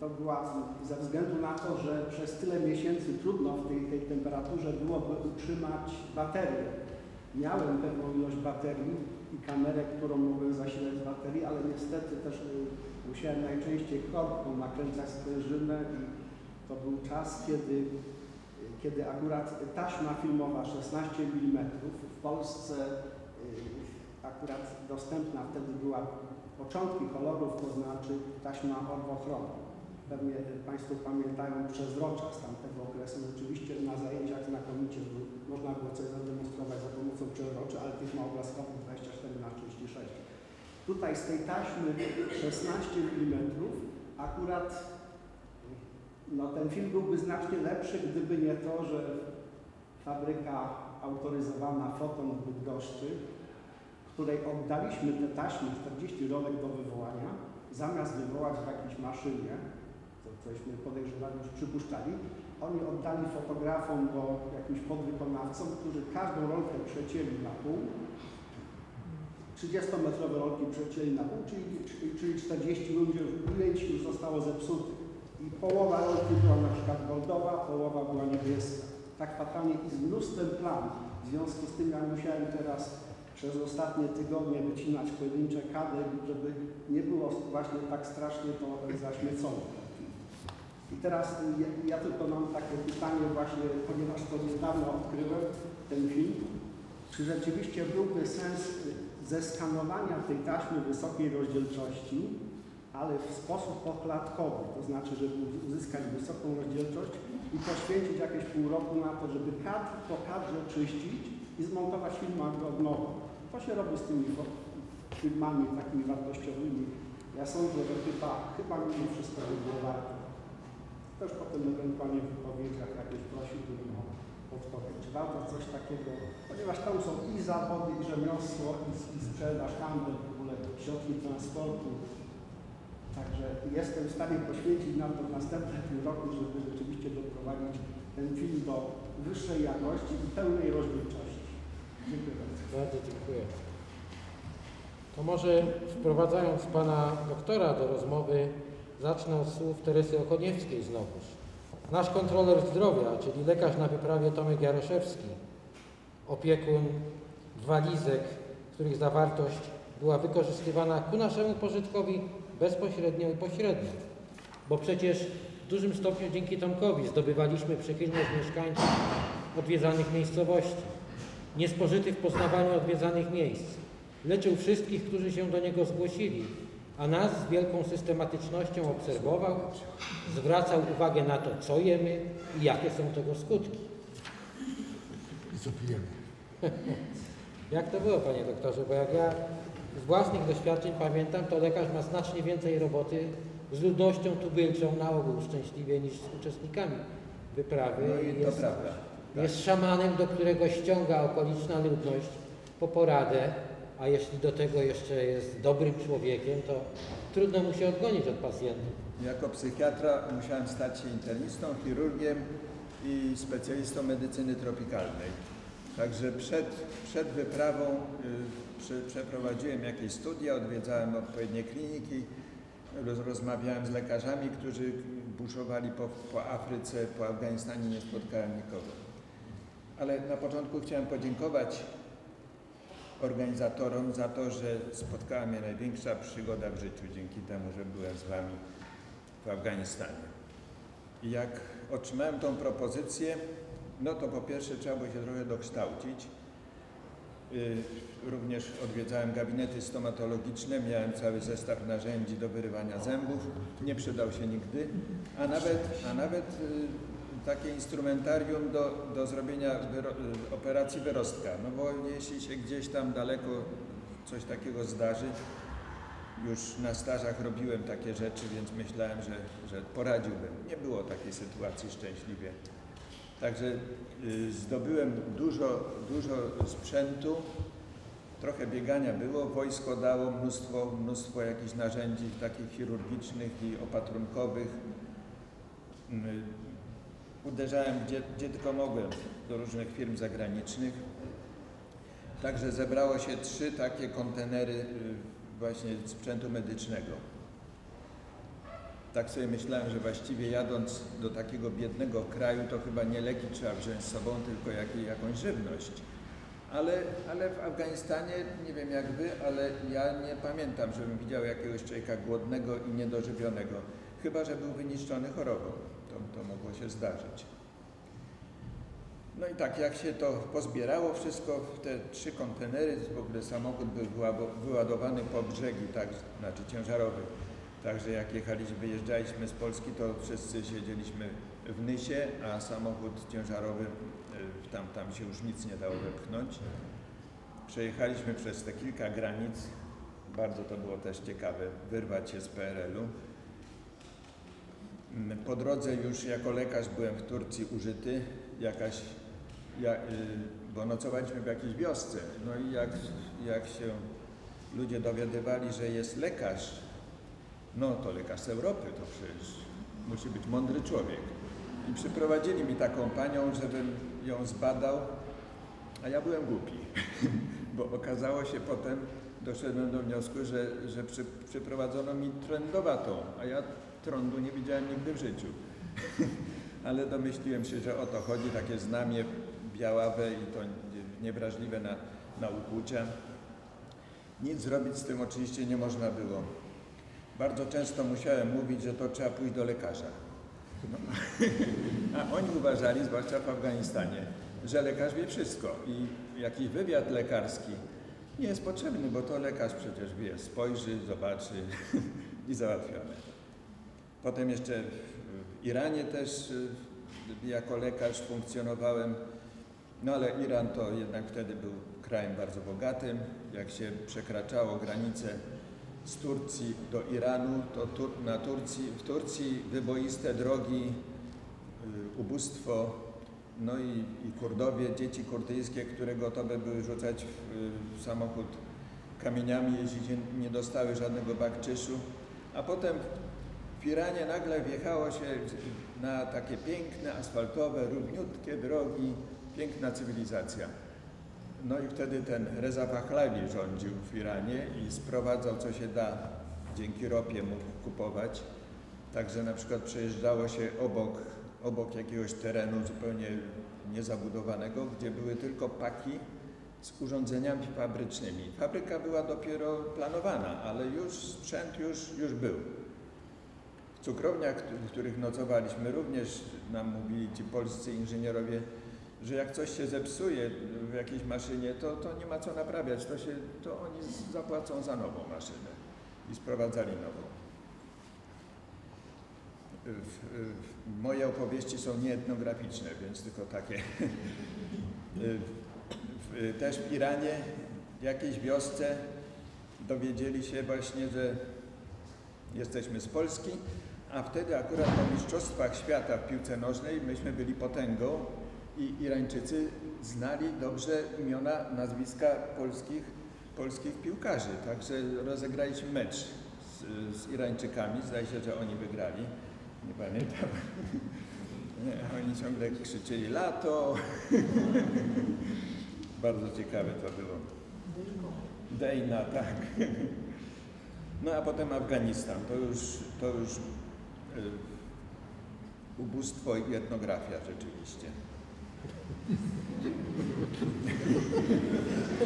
To była ze względu na to, że przez tyle miesięcy trudno w tej, tej temperaturze byłoby utrzymać baterię. Miałem pewną ilość baterii i kamerę, którą mogłem zasilać z baterii, ale niestety też y, musiałem najczęściej korbką nakręcać sprężynę i to był czas, kiedy, kiedy akurat taśma filmowa 16 mm w Polsce y, akurat dostępna wtedy była początki kolorów, to znaczy taśma orwochronu. Pewnie Państwo pamiętają przezrocza z tamtego okresu. Oczywiście na zajęciach znakomicie można było coś zademonstrować za pomocą przezroczy, ale tych małoglaskowych 24 na 36. Tutaj z tej taśmy 16 mm akurat no, ten film byłby znacznie lepszy, gdyby nie to, że fabryka autoryzowana Foton w Bydgoszczy, której oddaliśmy te taśmy 40 rolek do wywołania, zamiast wywołać w jakiejś maszynie, to cośmy podejrzewali, już przypuszczali, oni oddali fotografom, bo jakimś podwykonawcom, którzy każdą rolkę przecięli na pół, 30-metrowe rolki przecięli na pół, czyli, czyli 40 ujęć już zostało zepsutych. I połowa rolki była na przykład goldowa, połowa była niebieska. Tak fatalnie i z mnóstwem plam. W związku z tym ja musiałem teraz przez ostatnie tygodnie wycinać pojedyncze kadry, żeby nie było właśnie tak strasznie to zaśmiecone. I teraz ja, ja, tylko mam takie pytanie właśnie, ponieważ to niedawno odkryłem ten film, czy rzeczywiście byłby sens zeskanowania tej taśmy wysokiej rozdzielczości, ale w sposób poklatkowy, to znaczy, żeby uzyskać wysoką rozdzielczość i poświęcić jakieś pół roku na to, żeby kadr po kadrze czyścić i zmontować film od nowa. To się robi z tymi filmami takimi wartościowymi. Ja sądzę, że chyba, chyba mimo wszystko by było warto. Też potem ewentualnie w wypowiedziach jakieś prosiłbym o podpowiedź. Czy warto coś takiego, ponieważ tam są i zawody, i rzemiosło, i, i sprzedaż, handel, w ogóle środki transportu. Także jestem w stanie poświęcić na to w następnym roku, żeby rzeczywiście doprowadzić ten film do wyższej jakości i pełnej rozdzielczości. Dziękuję bardzo. Bardzo dziękuję. To może wprowadzając pana doktora do rozmowy, zacznę od słów Teresy Okoniewskiej znowuż. Nasz kontroler zdrowia, czyli lekarz na wyprawie Tomek Jaroszewski, opiekun walizek, których zawartość była wykorzystywana ku naszemu pożytkowi bezpośrednio i pośrednio. Bo przecież w dużym stopniu dzięki Tomkowi zdobywaliśmy przychylność mieszkańców odwiedzanych miejscowości. Niespożyty w poznawaniu odwiedzanych miejsc. Leczył wszystkich, którzy się do niego zgłosili, a nas z wielką systematycznością obserwował, zwracał uwagę na to, co jemy i jakie są tego skutki. I co pijemy. Jak to było, panie doktorze? Bo jak ja z własnych doświadczeń pamiętam, to lekarz ma znacznie więcej roboty z ludnością tubylczą na ogół szczęśliwie niż z uczestnikami wyprawy. No i to jest, prawda. jest szamanem, do którego ściąga okoliczna ludność po poradę, a jeśli do tego jeszcze jest dobrym człowiekiem, to trudno mu się odgonić od pacjentów. Jako psychiatra musiałem stać się internistą, chirurgiem i specjalistą medycyny tropikalnej. Także przed, przed wyprawą y, przeprowadziłem jakieś studia, odwiedzałem odpowiednie kliniki, roz, rozmawiałem z lekarzami, którzy buszowali po, po Afryce, po Afganistanie, nie spotkałem nikogo. Ale na początku chciałem podziękować organizatorom za to, że spotkała mnie największa przygoda w życiu dzięki temu, że byłem z Wami w Afganistanie. I jak otrzymałem tą propozycję, no to po pierwsze trzeba było się trochę dokształcić. Yy, również odwiedzałem gabinety stomatologiczne, miałem cały zestaw narzędzi do wyrywania zębów, nie przydał się nigdy, a nawet, a nawet yy, takie instrumentarium do, do zrobienia wyro operacji wyrostka. No bo jeśli się gdzieś tam daleko coś takiego zdarzy, już na stażach robiłem takie rzeczy, więc myślałem, że, że poradziłbym. Nie było takiej sytuacji szczęśliwie. Także y, zdobyłem dużo, dużo sprzętu, trochę biegania było, wojsko dało mnóstwo, mnóstwo jakichś narzędzi takich chirurgicznych i opatrunkowych. Y, uderzałem gdzie, gdzie tylko mogłem do różnych firm zagranicznych. Także zebrało się trzy takie kontenery y, właśnie sprzętu medycznego. Tak sobie myślałem, że właściwie jadąc do takiego biednego kraju, to chyba nie leki trzeba wziąć z sobą, tylko jak, jakąś żywność. Ale, ale w Afganistanie, nie wiem jak wy, ale ja nie pamiętam, żebym widział jakiegoś człowieka głodnego i niedożywionego. Chyba, że był wyniszczony chorobą. To, to mogło się zdarzyć. No i tak, jak się to pozbierało wszystko w te trzy kontenery, w ogóle samochód był wyładowany po brzegi, tak, znaczy ciężarowy. Także jak jechaliśmy, wyjeżdżaliśmy z Polski, to wszyscy siedzieliśmy w Nysie, a samochód ciężarowy, tam, tam się już nic nie dało wepchnąć. Przejechaliśmy przez te kilka granic, bardzo to było też ciekawe, wyrwać się z PRL-u. Po drodze już jako lekarz byłem w Turcji użyty, jakaś jak, bo nocowaliśmy w jakiejś wiosce. No i jak, jak się ludzie dowiadywali, że jest lekarz, no to lekarz z Europy, to przecież musi być mądry człowiek. I przyprowadzili mi taką panią, żebym ją zbadał, a ja byłem głupi, bo okazało się potem, doszedłem do wniosku, że, że przy, przyprowadzono mi trędowatą, a ja trądu nie widziałem nigdy w życiu. Ale domyśliłem się, że o to chodzi, takie znamie białawe i to niewrażliwe na, na ukłucia. Nic zrobić z tym oczywiście nie można było. Bardzo często musiałem mówić, że to trzeba pójść do lekarza. No. A oni uważali, zwłaszcza w Afganistanie, że lekarz wie wszystko i jakiś wywiad lekarski nie jest potrzebny, bo to lekarz przecież wie, spojrzy, zobaczy i załatwione. Potem jeszcze w Iranie też y, jako lekarz funkcjonowałem, no ale Iran to jednak wtedy był krajem bardzo bogatym. Jak się przekraczało granice z Turcji do Iranu, to na Turcji, w Turcji wyboiste drogi, y, ubóstwo, no i, i Kurdowie, dzieci kurdyjskie, które gotowe były rzucać w, w samochód kamieniami, jeśli nie dostały żadnego bakczyszu. A potem w Iranie nagle wjechało się na takie piękne, asfaltowe, równiutkie drogi, piękna cywilizacja. No i wtedy ten Reza Pahlavi rządził w Iranie i sprowadzał co się da, dzięki ropie mógł kupować. Także na przykład przejeżdżało się obok, obok jakiegoś terenu zupełnie niezabudowanego, gdzie były tylko paki z urządzeniami fabrycznymi. Fabryka była dopiero planowana, ale już sprzęt już, już był. W cukrowniach, w których nocowaliśmy, również nam mówili ci polscy inżynierowie, że jak coś się zepsuje w jakiejś maszynie, to, to nie ma co naprawiać, to, się, to oni zapłacą za nową maszynę i sprowadzali nową. Moje opowieści są nieetnograficzne, więc tylko takie. Też w Iranie, w jakiejś wiosce dowiedzieli się właśnie, że jesteśmy z Polski, a wtedy akurat po Mistrzostwach Świata w piłce nożnej myśmy byli potęgą i Irańczycy znali dobrze imiona, nazwiska polskich, polskich piłkarzy. Także rozegraliśmy mecz z, z Irańczykami. Zdaje się, że oni wygrali. Nie pamiętam. Nie, oni ciągle krzyczeli lato. Bardzo ciekawe to było. Dejna, tak. No a potem Afganistan. To już, to już y, ubóstwo i etnografia rzeczywiście.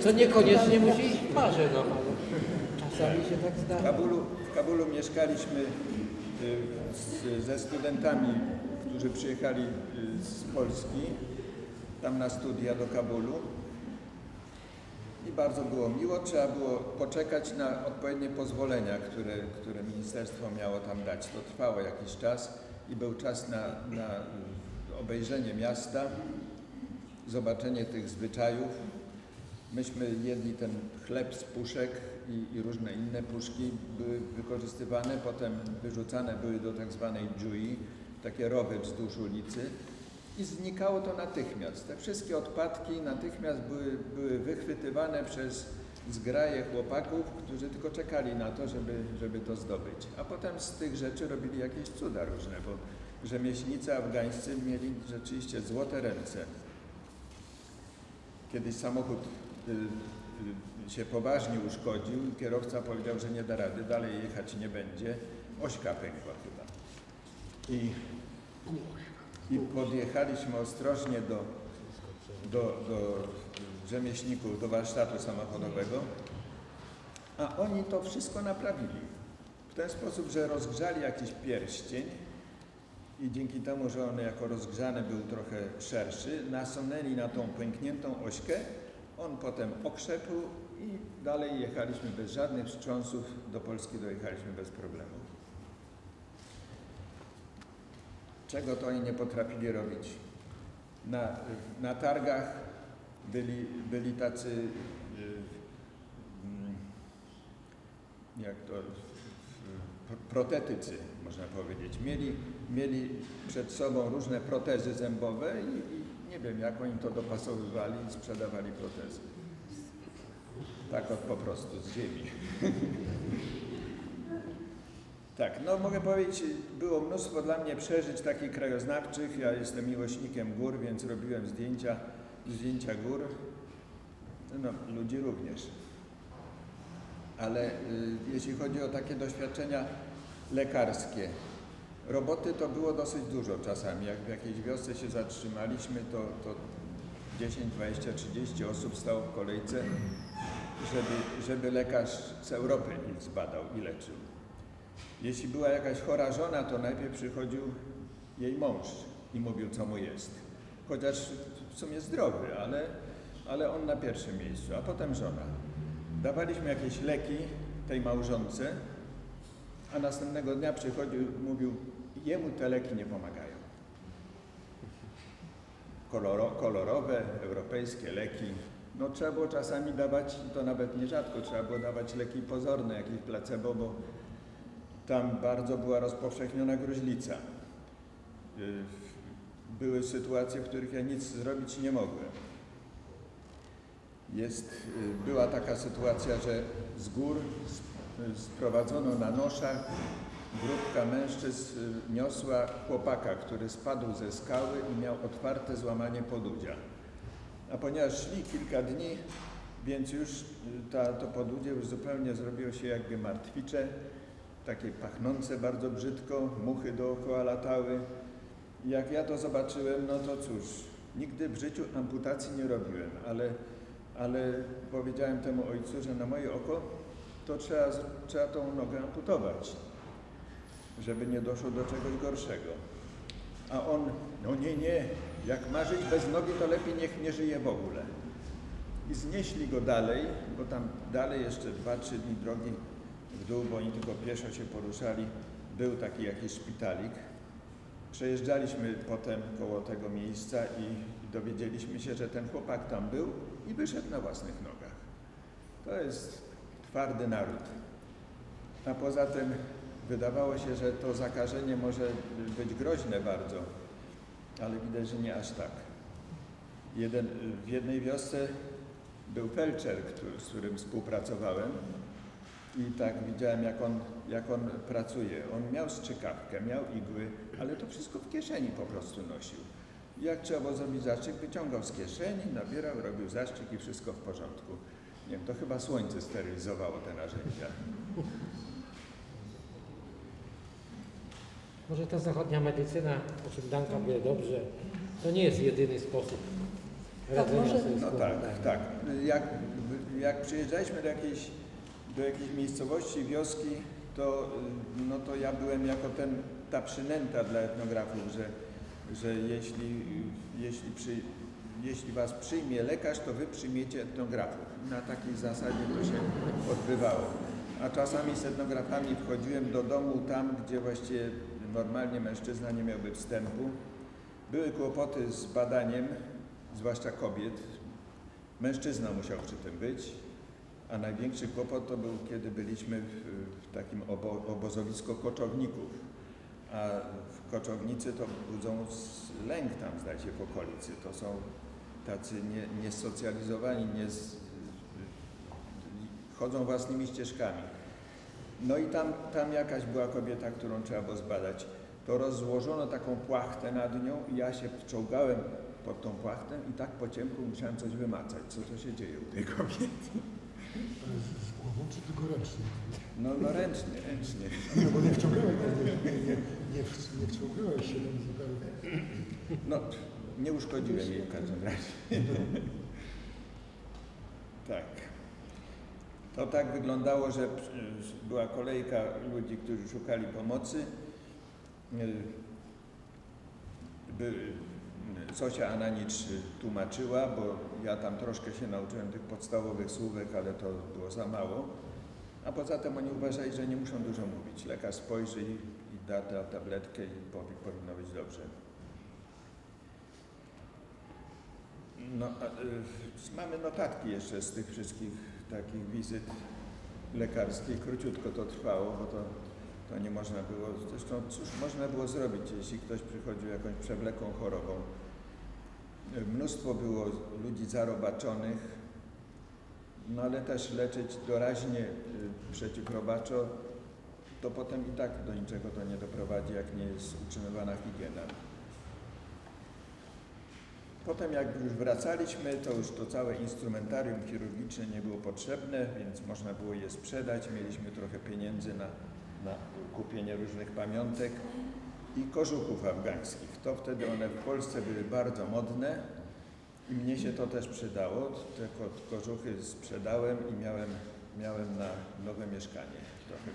Co niekoniecznie musi iść w parze, no czasami się tak W zdarza. Kabulu, w Kabulu mieszkaliśmy y, z, ze studentami, którzy przyjechali y, z Polski, tam na studia do Kabulu. I bardzo było miło, trzeba było poczekać na odpowiednie pozwolenia, które, które ministerstwo miało tam dać. To trwało jakiś czas i był czas na, na obejrzenie miasta zobaczenie tych zwyczajów. Myśmy jedli ten chleb z puszek i, i, różne inne puszki były wykorzystywane, potem wyrzucane były do tak zwanej dżui, takie rowy wzdłuż ulicy i znikało to natychmiast. Te wszystkie odpadki natychmiast były, były wychwytywane przez zgraje chłopaków, którzy tylko czekali na to, żeby, żeby to zdobyć. A potem z tych rzeczy robili jakieś cuda różne, bo rzemieślnicy afgańscy mieli rzeczywiście złote ręce. Kiedyś samochód y, y, się poważnie uszkodził, kierowca powiedział, że nie da rady, dalej jechać nie będzie. Ośka pękła chyba. I, i podjechaliśmy ostrożnie do, do, do rzemieślników, do warsztatu samochodowego, a oni to wszystko naprawili. W ten sposób, że rozgrzali jakiś pierścień, i dzięki temu, że on jako rozgrzany był trochę szerszy, nasunęli na tą pękniętą ośkę, on potem okrzepł i dalej jechaliśmy bez żadnych wstrząsów, do Polski dojechaliśmy bez problemu. Czego to oni nie potrafili robić? Na, na targach byli, byli tacy, mm, jak to, protetycy, można powiedzieć. Mieli, mieli przed sobą różne protezy zębowe i, i Nie wiem, jak oni to dopasowywali i sprzedawali protezy. Tak od po prostu, z ziemi. tak, no mogę powiedzieć, było mnóstwo dla mnie przeżyć takich krajoznawczych. Ja jestem miłośnikiem gór, więc robiłem zdjęcia, zdjęcia gór. No, ludzi również. Ale y, jeśli chodzi o takie doświadczenia lekarskie, roboty to było dosyć dużo czasami. Jak w jakiejś wiosce się zatrzymaliśmy, to, to 10, 20, 30 osób stało w kolejce, żeby, żeby lekarz z Europy ich zbadał i leczył. Jeśli była jakaś chora żona, to najpierw przychodził jej mąż i mówił, co mu jest. Chociaż w sumie zdrowy, ale, ale on na pierwszym miejscu, a potem żona. Dawaliśmy jakieś leki tej małżonce, a następnego dnia przychodził, mówił, jemu te leki nie pomagają. Koloro, kolorowe, europejskie leki. No trzeba było czasami dawać, to nawet nierzadko, trzeba było dawać leki pozorne, jakieś placebo, bo tam bardzo była rozpowszechniona gruźlica. Były sytuacje, w których ja nic zrobić nie mogłem. Jest, była taka sytuacja, że z gór sprowadzono na noszach grupka mężczyzn y, niosła chłopaka, który spadł ze skały i miał otwarte złamanie podudzia. A ponieważ szli kilka dni, więc już ta, to podudzie już zupełnie zrobiło się jakby martwicze, takie pachnące bardzo brzydko, muchy dookoła latały. Jak ja to zobaczyłem, no to cóż, nigdy w życiu amputacji nie robiłem, ale, ale powiedziałem temu ojcu, że na moje oko to trzeba, trzeba tą nogę amputować, żeby nie doszło do czegoś gorszego. A on, no nie, nie, jak ma żyć bez nogi, to lepiej niech nie żyje w ogóle. I znieśli go dalej, bo tam dalej jeszcze dwa, trzy dni drogi w dół, bo oni tylko pieszo się poruszali. Był taki jakiś szpitalik. Przejeżdżaliśmy potem koło tego miejsca i dowiedzieliśmy się, że ten chłopak tam był i wyszedł na własnych nogach. To jest twardy naród. A poza tym wydawało się, że to zakażenie może być groźne bardzo, ale widać, że nie aż tak. Jeden, w jednej wiosce był felczer, który, z którym współpracowałem i tak widziałem, jak on, jak on pracuje. On miał strzykawkę, miał igły, ale to wszystko w kieszeni po prostu nosił. Jak trzeba było zrobić zastrzyk, wyciągał z kieszeni, nabierał, robił zastrzyk i wszystko w porządku. Nie wiem, to chyba słońce sterylizowało te narzędzia. Może ta zachodnia medycyna, o czym Danka wie dobrze, to nie jest jedyny sposób radzenia może- sobie z No tak, tak. Jak, jak przyjeżdżaliśmy do jakiejś, do jakiejś miejscowości, wioski, to, no to ja byłem jako ten, ta przynęta dla etnografów, że, że jeśli, jeśli, przy, jeśli was przyjmie lekarz, to wy przyjmiecie etnografów. Na takiej zasadzie to się odbywało. A czasami z etnografami wchodziłem do domu tam, gdzie właściwie normalnie mężczyzna nie miałby wstępu. Były kłopoty z badaniem, zwłaszcza kobiet. Mężczyzna musiał przy tym być, a największy kłopot to był, kiedy byliśmy w, w takim obo, obozowisko koczowników. A koczownicy to budzą lęk tam, zdaje się, w okolicy. To są tacy nie- niesocjalizowani, nie chodzą własnymi ścieżkami. No i tam, tam jakaś była kobieta, którą trzeba było zbadać. To rozłożono taką płachtę nad nią i ja się wczołgałem pod tą płachtę i tak po ciemku musiałem coś wymacać. Co to się dzieje u tej kobiety? Z, z głową czy tylko ręcznie? No, no ręcznie, ręcznie. No bo nie wciągałem, nie, nie, nie, nie, wciągałeś się tam zupełnie. No, nie uszkodziłem jej w każdym razie. tak. To tak wyglądało, że przy- była kolejka ludzi, którzy szukali pomocy. Y, By, Zosia Ananicz tłumaczyła, bo ja tam troszkę się nauczyłem tych podstawowych słówek, ale to było za mało. A poza tym oni uważali, że nie muszą dużo mówić. Lekarz spojrzy i, da ta tabletkę i powie, powinno być dobrze. No, mamy notatki jeszcze z tych wszystkich takich wizyt lekarskich. Króciutko to trwało, bo to, to nie można było. Zresztą cóż można było zrobić, jeśli ktoś przychodził jakąś przewlekłą chorobą. Mnóstwo było ludzi zarobaczonych, no ale też leczyć doraźnie y, przeciwrobaczo, to potem i tak do niczego to nie doprowadzi, jak nie jest utrzymywana higiena. Potem jak już wracaliśmy, to już to całe instrumentarium chirurgiczne nie było potrzebne, więc można było je sprzedać. Mieliśmy trochę pieniędzy na, na kupienie różnych pamiątek i kożuchów afgańskich. To wtedy one w Polsce były bardzo modne i mnie się to też przydało. Te ko- kożuchy sprzedałem i miałem, miałem na nowe mieszkanie. Trochę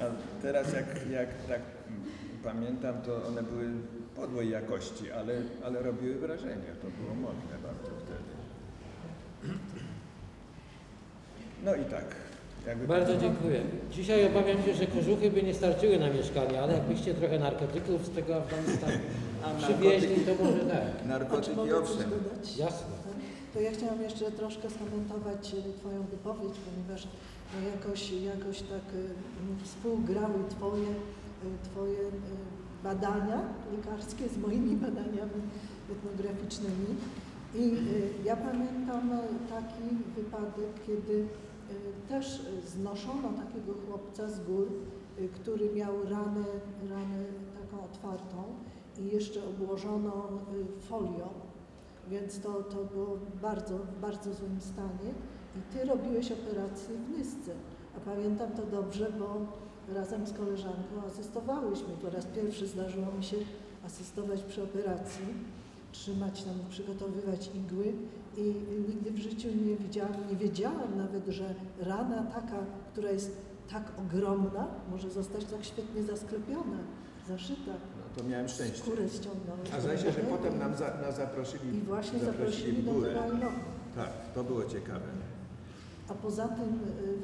A teraz jak, jak tak pamiętam, to one były podłej jakości, ale, ale robiły wrażenie. To było modne bardzo wtedy. No i tak. Jakby Bardzo dziękuję. Dzisiaj obawiam się, że kożuchy by nie starczyły na mieszkanie, ale jakbyście trochę narkotyków z tego Afganistanu przywieźli, to może tak. Narkotyki owszem. Jasne. To ja chciałam jeszcze troszkę skomentować e, Twoją wypowiedź, ponieważ jakoś, jakoś tak e, współgrały Twoje, twoje e, badania lekarskie z moimi badaniami etnograficznymi. I e, ja pamiętam taki wypadek, kiedy też znoszono takiego chłopca z gór, który miał ranę, ranę taką otwartą i jeszcze obłożono e, folią więc to, to było bardzo, w bardzo złym stanie. I Ty robiłeś operację w Nysce. A pamiętam to dobrze, bo razem z koleżanką asystowałyśmy. Po raz pierwszy zdarzyło mi się asystować przy operacji, trzymać tam, przygotowywać igły i nigdy w życiu nie widziałam, nie wiedziałam nawet, że rana taka, która jest tak ogromna, może zostać tak świetnie zasklepiona, zaszyta. No to miałem szczęście. Skórę ściągnąłeś. A zdaje się, że potem nam za, nas zaprosili, I właśnie zaprosili zaprosili do. Tak, to było ciekawe. A poza tym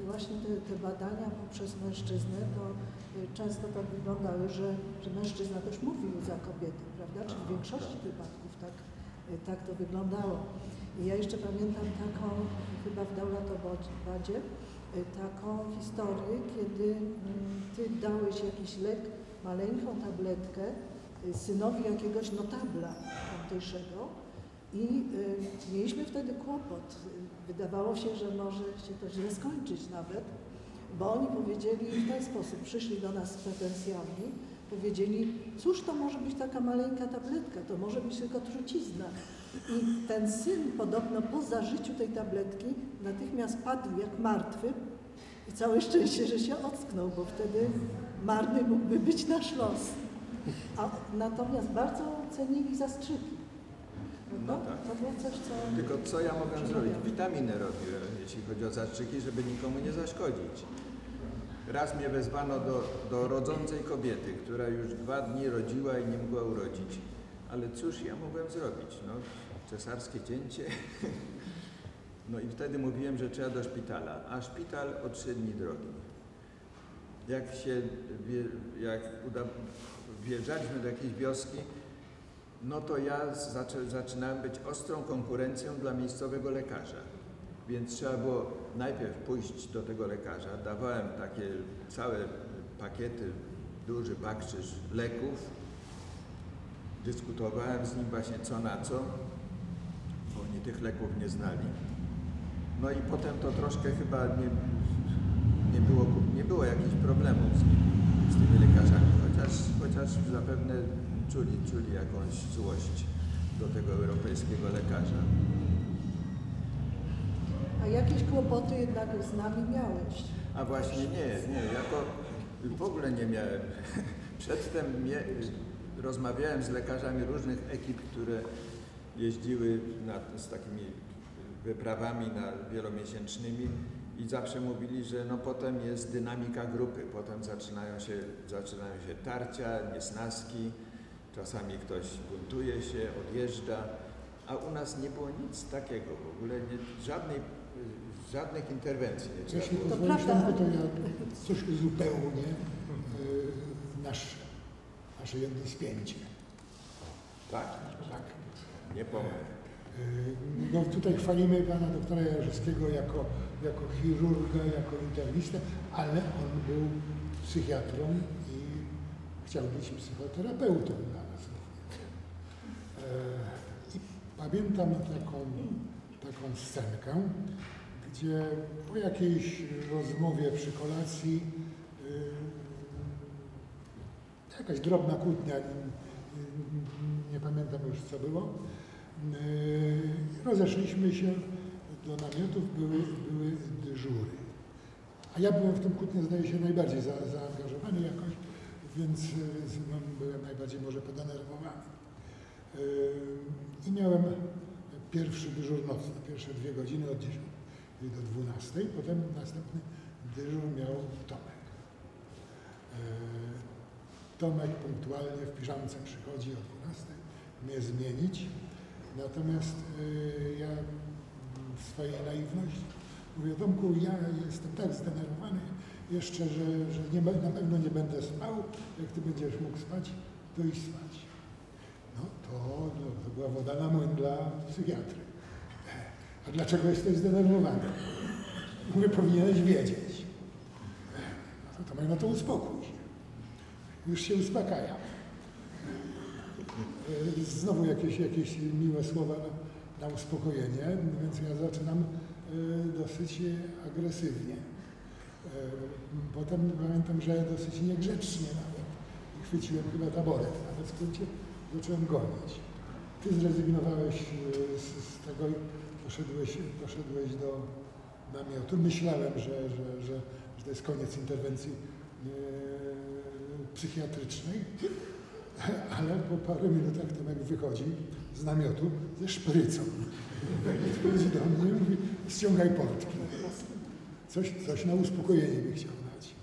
y, właśnie te, te badania poprzez mężczyznę, to y, często tak wyglądały, że, że mężczyzna też mówił za kobiety, prawda? Czy w większości tak. wypadków tak, y, tak to wyglądało. I ja jeszcze pamiętam taką, chyba w Daulatobadzie, y, taką historię, kiedy mm, ty dałeś jakiś lek, maleńką tabletkę synowi jakiegoś notabla tamtejszego i mieliśmy wtedy kłopot. Wydawało się, że może się to źle skończyć nawet, bo oni powiedzieli w ten sposób, przyszli do nas z pretensjami, powiedzieli, cóż to może być taka maleńka tabletka, to może być tylko trucizna. I ten syn podobno po zażyciu tej tabletki natychmiast padł jak martwy i całe szczęście, że się ocknął, bo wtedy marny mógłby być nasz los. A natomiast bardzo cenili zastrzyki. No Prawda? tak. To było coś, co... Tylko co ja mogłem Przemawiam. zrobić? Witaminy robiłem, jeśli chodzi o zastrzyki, żeby nikomu nie zaszkodzić. Raz mnie wezwano do, do rodzącej kobiety, która już dwa dni rodziła i nie mogła urodzić. Ale cóż ja mogłem zrobić? No, cesarskie cięcie. No i wtedy mówiłem, że trzeba do szpitala, a szpital o trzy dni drogi. Jak się, jak uda, wjeżdżaliśmy do jakiejś wioski, no to ja zaczynałem być ostrą konkurencją dla miejscowego lekarza. Więc trzeba było najpierw pójść do tego lekarza. Dawałem takie całe pakiety, duży bakrzyż leków. Dyskutowałem z nim właśnie co na co, bo oni tych leków nie znali. No i potem to troszkę chyba nie, nie, było, nie było jakichś problemów z, z tymi lekarzami, chociaż, chociaż zapewne czuli, czuli jakąś złość do tego europejskiego lekarza. A jakieś kłopoty jednak z nami miałeś. A właśnie nie, nie, jako w ogóle nie miałem. Przedtem mie, rozmawiałem z lekarzami różnych ekip, które jeździły na, z takimi wyprawami na wielomiesięcznymi i zawsze mówili, że no potem jest dynamika grupy, potem zaczynają się, zaczynają się tarcia, niesnaski, czasami ktoś buntuje się, odjeżdża, a u nas nie było nic takiego w ogóle, nie, żadnej, żadnych interwencji nie trzeba Jeśli było. To pozwolisz, prawda. To ja coś uzupełnię y, nasze, nasze jedno spięcie. Tak, Tak. nie pomogę. Y, No tutaj chwalimy pana doktora Jarzewskiego jako, jako chirurga, jako internistę, ale on był psychiatrą i chciał być psychoterapeutą dla nas również. E, I pamiętam taką, taką scenkę, gdzie po jakiejś rozmowie przy kolacji y, jakaś drobna kłótnia, nie, pamiętam już co było, y, rozeszliśmy się do namiotów, były, były dyżury. A ja byłem w tym kłótnie, zdaje się, najbardziej za, zaangażowany jakoś, więc no, byłem najbardziej może podenerwowany. I miałem pierwszy dyżur nocny, pierwsze dwie godziny od 10 do 12, potem następny dyżur miał Tomek. E, Tomek punktualnie w piżamce przychodzi o 12, mnie zmienić, natomiast e, ja w swojej naiwności mówię, Tomku, ja jestem tak zdenerwowany jeszcze, że, że nie, na pewno nie będę spał, jak ty będziesz mógł spać, to idź spać. No to, była woda na młyn dla psychiatry. A dlaczego jesteś zdenerwowany? Mówię, powinieneś wiedzieć. No to, to no to uspokój się. Już się uspokaja. E, znowu jakieś, jakieś miłe słowa na, na uspokojenie, więc ja zaczynam e, dosyć agresywnie. E, potem pamiętam, że dosyć niegrzecznie nawet. I chwyciłem chyba taboret, nawet w skrócie zacząłem gonić. Ty zrezygnowałeś z, z tego poszedłeś, poszedłeś do namiotu. Myślałem, że, że, że, że to jest koniec interwencji e, psychiatrycznej, ale po paru minutach Tomek wychodzi z namiotu ze szprycą. Wchodzi do mnie i mówi, ściągaj portki. Coś, coś na uspokojenie by chciał dać.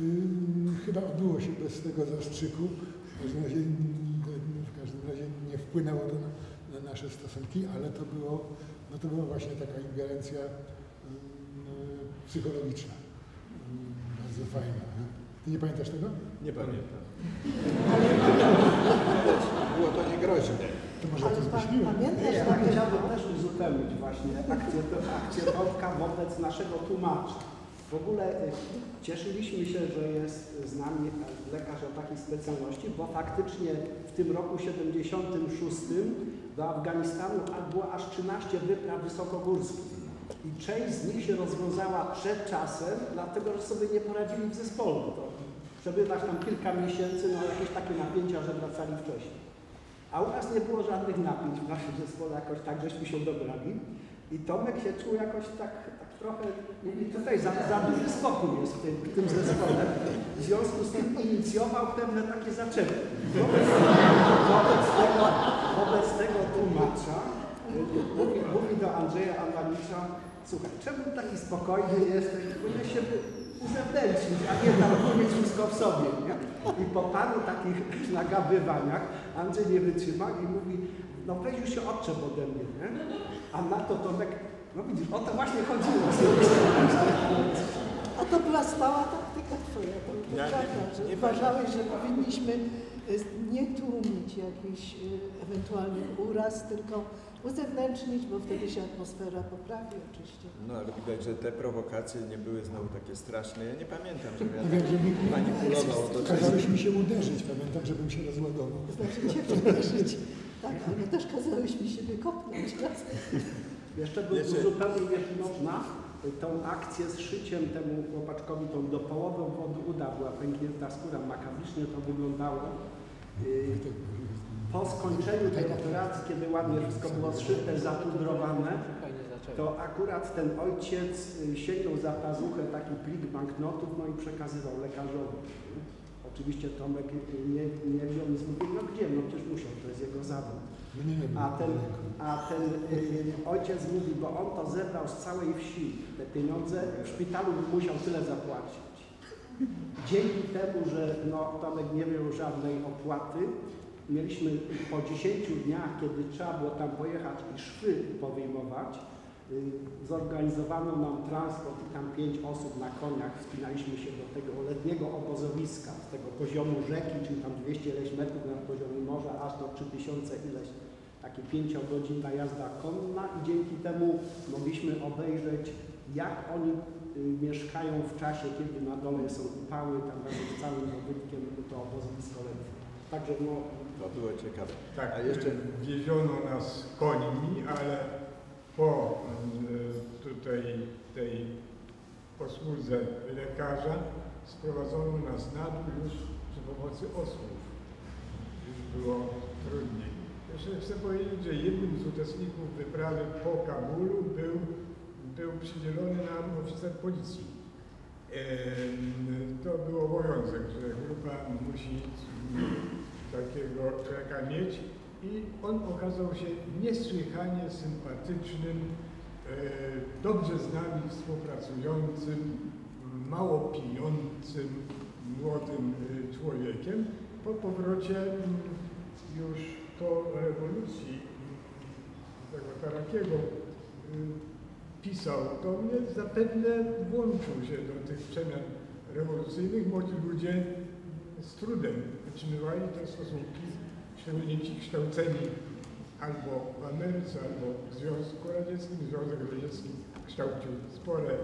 Yy, chyba obyło się bez tego zastrzyku. W każdym razie, razie nie wpłynęło to na, na nasze stosunki, ale to było no to była właśnie taka ingerencja mm, psychologiczna. Mm, bardzo fajna. Ty nie pamiętasz tego? Nie pamiętam. Było to niegroźne. To może Ale to zmyśliłem. pamiętasz Nie, ja takie... chciałbym też uzupełnić właśnie akcję, akcję Tomka wobec naszego tłumacza. W ogóle y, cieszyliśmy się, że jest z nami lekarz o takiej specjalności, bo faktycznie w tym roku 76 do Afganistanu było aż 13 wypraw wysokogórskich. I część z nich się rozwiązała przed czasem, dlatego że sobie nie poradzili w zespole. To przebywać tam kilka miesięcy, no jakieś takie napięcia, że wracali wcześniej. A u nas nie było żadnych napięć w naszym zespole, jakoś tak żeśmy się dobrali. I Tomek się czuł jakoś tak, tak trochę, mówi tutaj za, za duży spokój jest w tym, w tym zespole. W związku z tym inicjował pewne takie zaczepy. Wobec, wobec, tego, wobec tego tłumacza mówi, mówi do Andrzeja Andalicza, słuchaj, czemu taki spokojny jesteś, powinien się uzewnętrznić, a nie tam mieć wszystko w sobie. Nie? I po paru takich nagabywaniach Andrzej nie wytrzyma i mówi, no weź już się odczep ode mnie, nie? A na to Tomek, no widzisz, o to właśnie chodziło. A to była stała taktyka twoja, to, to Ja nie- prawda, że nie uważałeś, że powinniśmy y, nie tłumić jakiś y, ewentualny uraz, tylko uzewnętrznić, bo wtedy się atmosfera poprawi oczywiście. No ale widać, że te prowokacje nie były znowu takie straszne. Ja nie pamiętam, żebym ja Nie wiem, że mi manipulował to kazałeś mi się uderzyć, pamiętam, żebym się rozładował. Znaczy cię wydarzyć. Tak, ale też kazałeś mi siebie kopnąć czasem. Jeszcze bym Jeszcze- uzupełnił, jeśli można, tą akcję z szyciem temu chłopaczkowi, tą do połowy obwodu uda była pęknięta skóra, makabricznie to wyglądało. Po skończeniu tej operacji, kiedy ładnie wszystko było zszyte, zapudrowane, to akurat ten ojciec y, sięgnął za pazuchę taki plik banknotów, no i przekazywał lekarzowi. Oczywiście Tomek y, nie, nie wziął nic, mówił, no gdzie, no przecież musiał, to jest jego zawód. A ten, a ten y, ojciec mówi, bo on to zebrał z całej wsi, te pieniądze, w szpitalu musiał tyle zapłacić. Dzięki temu, że no, Tomek nie miał żadnej opłaty, mieliśmy po 10 dniach, kiedy trzeba było tam pojechać i szwy powyjmować, zorganizowano nam transport i tam pięć osób na koniach wspinaliśmy się do tego letniego obozowiska, z tego poziomu rzeki, czyli tam 200 ileś metrów nad poziomem morza, aż do 3000 ileś, takie pięciogodzinna jazda konna i dzięki temu mogliśmy obejrzeć jak oni y, mieszkają w czasie, kiedy na dole są upały, tam razem z całym dobytkiem to obozowisko letnie. Także no, To było ciekawe. Tak, A jeszcze wieziono nas końmi, ale po y, tutaj tej posłudze lekarza sprowadzono nas na dół już przy pomocy osłów. Już było trudniej. Jeszcze chcę powiedzieć, że jednym z uczestników wyprawy po Kabulu był, był przydzielony nam oficer policji. To był obowiązek, że grupa musi takiego człowieka mieć i on okazał się niesłychanie sympatycznym, e, dobrze z nami współpracującym, mało pijącym, młodym e, człowiekiem. Po powrocie mm, już po rewolucji tego Tarakiego y, pisał do mnie, zapewne włączył się do tych przemian rewolucyjnych. Młodzi ludzie z trudem utrzymywali te stosunki, szczególnie ci kształceni albo w Ameryce, albo w Związku Radzieckim. Związek Radziecki kształcił spore,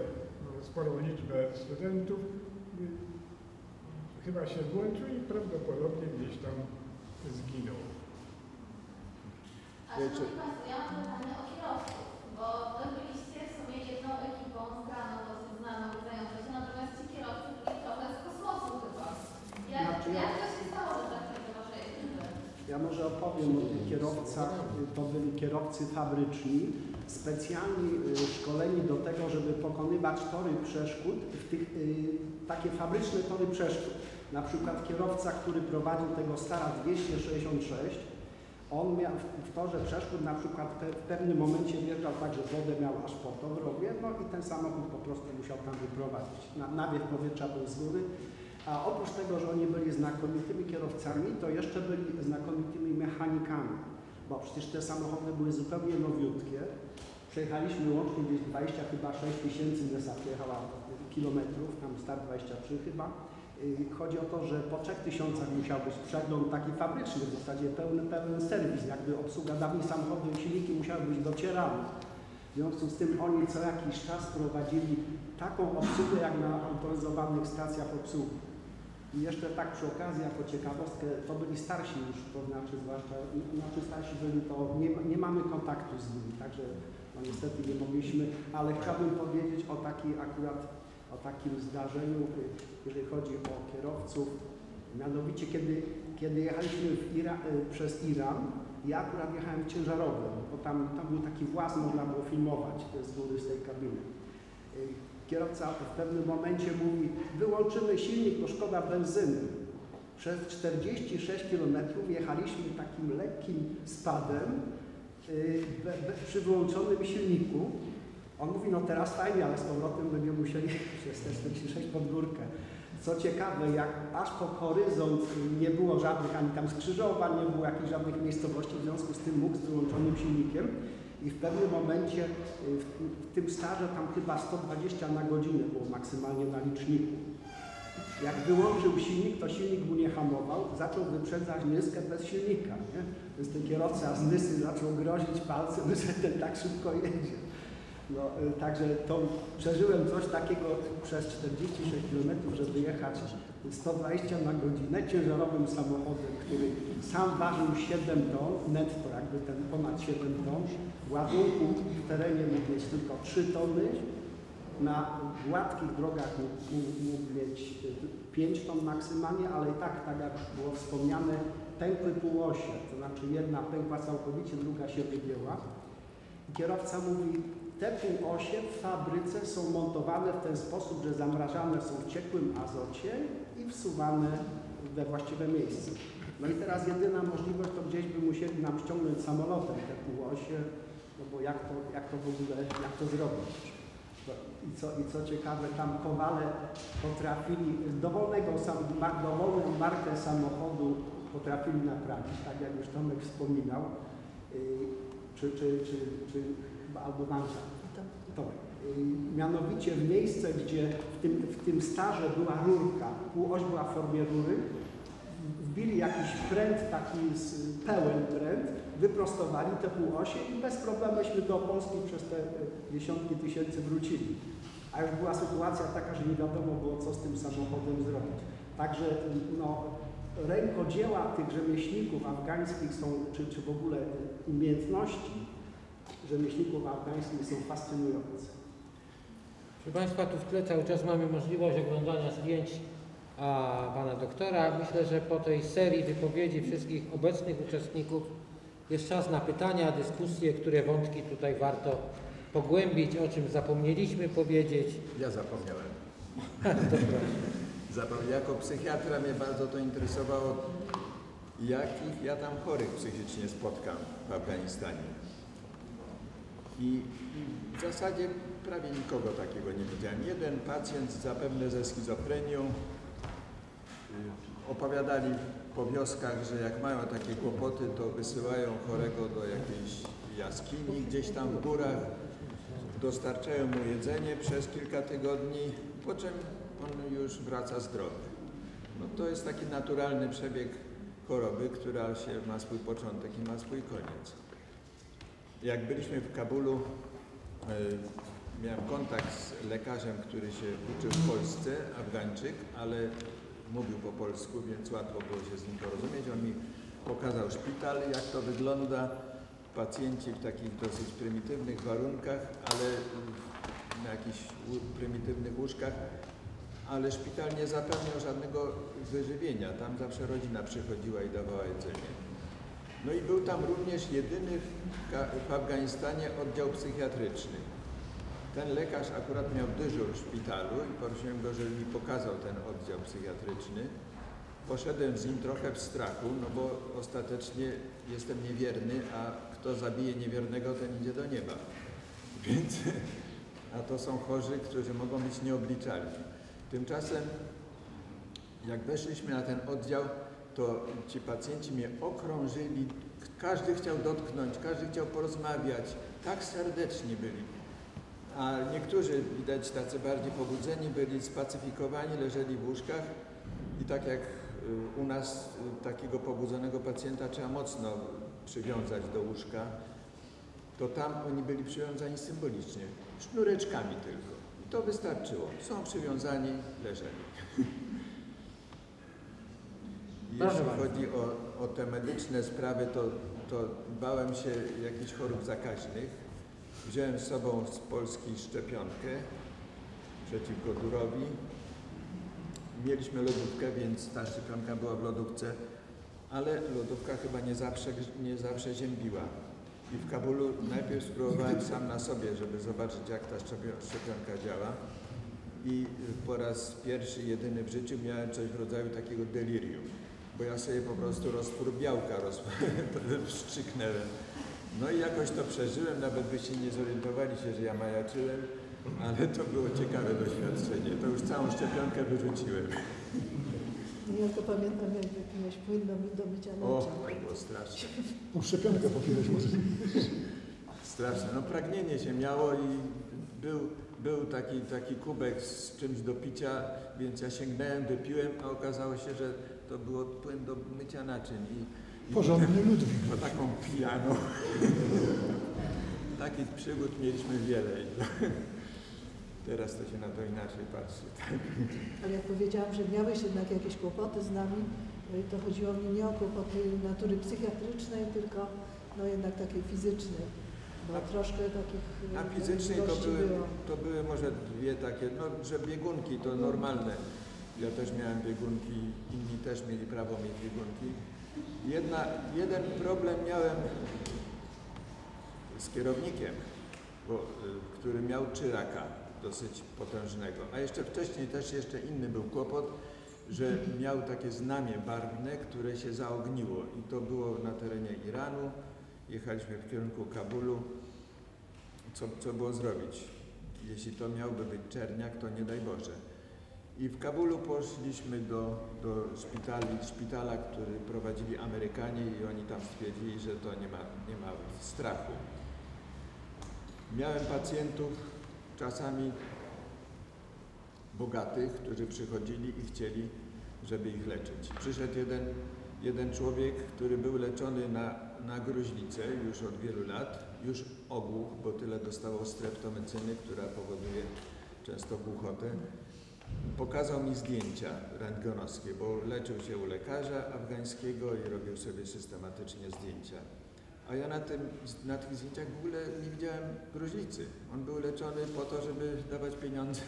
sporą liczbę studentów. Chyba się włączył i prawdopodobnie gdzieś tam zginął. A szanowni Państwo, ja mam pytanie o kierowców, bo Wy byliście w sumie jedną ekipą zgraną, dosyć znaną, zającą się, natomiast ci kierowcy byli trochę z kosmosu chyba. Jak, Znaczy ja- jak to się stało, że trafili do Waszej ekipy? Ja może opowiem o tych kierowcach. To byli kierowcy fabryczni, specjalnie y, szkoleni do tego, żeby pokonywać tory przeszkód, tych, y, takie fabryczne tory przeszkód. Na przykład kierowca, który prowadził tego Stara 266, on miał w- torze przeszkód na przykład w pewnym momencie wjeżdżał tak, że wodę miał aż po to w rowie, no i ten samochód po prostu musiał tam wyprowadzić. Na, nawiew powietrza był z góry, a oprócz tego, że oni byli znakomitymi kierowcami, to jeszcze byli znakomitymi mechanikami, bo przecież te samochody były zupełnie nowiutkie. Przejechaliśmy łącznie gdzieś 20 chyba 6 tysięcy Nesa przejechała kilometrów, tam Star 23 chyba. Chodzi o to, że po 3000 musiał być przegląd taki fabryczny, w zasadzie pełny, pełen serwis, jakby obsługa dawniej samochodów, silniki musiały być docierane. W związku z tym oni co jakiś czas prowadzili taką obsługę jak na autoryzowanych stacjach obsługi. I jeszcze tak przy okazji, jako ciekawostkę, to byli starsi już, to znaczy zwłaszcza, znaczy starsi byli, to nie, nie mamy kontaktu z nimi, także no niestety nie mogliśmy, ale chciałbym powiedzieć o takiej akurat, o takim zdarzeniu, jeżeli chodzi o kierowców, mianowicie kiedy, kiedy jechaliśmy Ira, y, przez Iran, ja akurat jechałem ciężarowym, bo tam, tam był taki włas, można było filmować z góry z tej kabiny. Kierowca w pewnym momencie mówi, wyłączymy silnik, bo szkoda benzyny. Przez 46 km jechaliśmy takim lekkim spadem yy, be, przy wyłączonym silniku. On mówi, no teraz fajnie, ale z powrotem będziemy musieli przez te 46 pod górkę. Co ciekawe, jak aż po horyzont nie było żadnych ani tam skrzyżowań, nie było jakichś żadnych miejscowości, w związku z tym mógł z wyłączonym silnikiem i w pewnym momencie y, w, tym starze tam chyba 120 na godzinę było maksymalnie na liczniku. Jak wyłączył silnik, to silnik mu nie hamował, zaczął wyprzedzać Nyskę bez silnika. Nie? Więc ten kierowca z Nysy zaczął grozić palcem, że ten tak szybko jedzie. No, y, także to przeżyłem coś takiego przez 46 km, żeby jechać 120 na godzinę ciężarowym samochodem, który sam ważył 7 ton, netto jakby ten ponad 7 ton, ładunku w terenie mógł mieć tylko 3 tony, na gładkich drogach mógł, mieć 5 ton maksymalnie, ale i tak, tak jak było wspomniane, pękły półosie, to znaczy jedna pękła całkowicie, druga się wygięła. Kierowca mówi, te półosie w fabryce są montowane w ten sposób, że zamrażane są w ciekłym azocie i wsuwane we właściwe miejsce. No i teraz jedyna możliwość to gdzieś by musieli nam ściągnąć samolotem te półosie, no bo jak to, jak to w ogóle, jak to zrobić? No I co, I co ciekawe, tam kowale potrafili dowolnego, sam, dowolną markę samochodu potrafili naprawić, tak jak już Tomek wspominał, yy, czy, czy, czy, czy albo Mancia. Tomek. Yy, mianowicie w miejsce, gdzie w tym, w tym starze była rurka, półoś była w formie rury, wbili jakiś pręt, taki pełen pręt, wyprostowali te półosie i bez problemu do Polski przez te dziesiątki tysięcy wrócili. A już była sytuacja taka, że nie wiadomo było, co z tym samochodem zrobić. Także no, rękodzieła tych rzemieślników afgańskich są, czy, czy w ogóle umiejętności rzemieślników afgańskich są fascynujące. Proszę Państwa, tu w tle cały czas mamy możliwość oglądania zdjęć a, Pana doktora. Myślę, że po tej serii wypowiedzi wszystkich obecnych uczestników jest czas na pytania, dyskusje, które wątki tutaj warto pogłębić, o czym zapomnieliśmy powiedzieć. Ja zapomniałem. to proszę. Jako psychiatra mnie bardzo to interesowało, jakich ja tam chorych psychicznie spotkam w Afganistanie. I, w zasadzie prawie nikogo takiego nie widziałem. Jeden pacjent zapewne ze schizofrenią y, opowiadali po wioskach, że jak mają takie kłopoty, to wysyłają chorego do jakiejś jaskini gdzieś tam w górach, dostarczają mu jedzenie przez kilka tygodni, po czym on już wraca zdrowy. No to jest taki naturalny przebieg choroby, która się ma swój początek i ma swój koniec. Jak byliśmy w Kabulu, e, miałem kontakt z lekarzem, który się uczył w Polsce, Afgańczyk, ale mówił po polsku, więc łatwo było się z nim porozumieć. On mi pokazał szpital, jak to wygląda. Pacjenci w takich dosyć prymitywnych warunkach, ale na jakichś prymitywnych łóżkach, ale szpital nie zapewniał żadnego wyżywienia. Tam zawsze rodzina przychodziła i dawała jedzenie. No i był tam również jedyny w, Afganistanie oddział psychiatryczny. Ten lekarz akurat miał dyżur w szpitalu i prosiłem go, żeby mi pokazał ten oddział psychiatryczny. Poszedłem z nim trochę w strachu, no bo ostatecznie jestem niewierny, a kto zabije niewiernego, ten idzie do nieba. Więc, a to są chorzy, którzy mogą być nieobliczalni. Tymczasem, jak weszliśmy na ten oddział, to ci pacjenci mnie okrążyli, każdy chciał dotknąć, każdy chciał porozmawiać, tak serdeczni byli. A niektórzy, widać tacy bardziej pobudzeni, byli spacyfikowani, leżeli w łóżkach i tak jak y, u nas y, takiego pobudzonego pacjenta trzeba mocno przywiązać do łóżka, to tam oni byli przywiązani symbolicznie, sznureczkami tylko. I to wystarczyło. Są przywiązani, leżeli. Jeśli chodzi o, o te medyczne sprawy, to, to bałem się jakichś chorób zakaźnych. Wziąłem z sobą z Polski szczepionkę przeciwko durowi. Mieliśmy lodówkę, więc ta szczepionka była w lodówce, ale lodówka chyba nie zawsze, nie zawsze ziębiła. I w Kabulu najpierw spróbowałem sam na sobie, żeby zobaczyć, jak ta szczepionka działa. I po raz pierwszy, jedyny w życiu miałem coś w rodzaju takiego delirium bo ja sobie po prostu roztwór białka roz... wstrzyknęłem. No i jakoś to przeżyłem, nawet byście nie zorientowali się, że ja majaczyłem, ale to było ciekawe doświadczenie. To już całą szczepionkę wyrzuciłem. Ja to pamiętam, jak miałeś płyn do, do mycia naczyń. O, to było straszne. No szczepionkę popijesz może. Straszne. No pragnienie się miało i był, był taki, taki kubek z czymś do picia, więc ja sięgnąłem, wypiłem, a okazało się, że to było płyn do mycia naczyń. I, i Porządny Ludwik. To taką pijaną. Takich przygód mieliśmy wiele. Teraz to się na to inaczej patrzy. Tak? Ale jak powiedziałam, że miałeś jednak jakieś kłopoty z nami, to chodziło mi nie o kłopoty natury psychiatrycznej, tylko no jednak takiej fizycznej. Bo a, troszkę takich A fizycznej to były, to były może dwie takie, no że biegunki to normalne ja też miałem biegunki, inni też mieli prawo mieć biegunki. Jedna, jeden problem miałem z kierownikiem, bo, y, który miał czyraka dosyć potężnego. A jeszcze wcześniej też jeszcze inny był kłopot, że miał takie znamie barwne, które się zaogniło i to było na terenie Iranu. Jechaliśmy w kierunku Kabulu. Co, co było zrobić? Jeśli to miałby być czerniak, to nie daj Boże. I w Kabulu poszliśmy do, do szpitali, szpitala, który prowadzili Amerykanie i oni tam stwierdzili, że to nie ma, nie ma strachu. Miałem pacjentów czasami bogatych, którzy przychodzili i chcieli, żeby ich leczyć. Przyszedł jeden jeden człowiek, który był leczony na, na gruźlicę już od wielu lat, już ogłuch, bo tyle dostawał streptomycyny, która powoduje często głuchotę. Pokazał mi zdjęcia rentgenowskie, bo leczył się u lekarza afgańskiego i robił sobie systematycznie zdjęcia. A ja na, tym, na tych zdjęciach w ogóle nie widziałem gruźlicy. On był leczony po to, żeby dawać pieniądze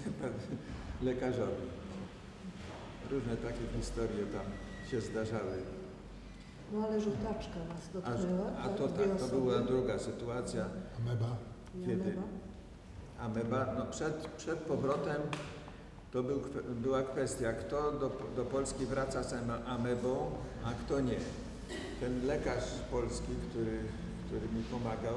lekarzowi. Różne takie historie tam się zdarzały. No ale żółtaczka nas A, dotknęła. a to dwie tak, to osoby. była druga sytuacja. Ameba. Kiedy? ameba. Ameba, no przed, przed powrotem to był, była kwestia, kto do, do Polski wraca z am- amebą, a kto nie. Ten lekarz polski, który, który mi pomagał,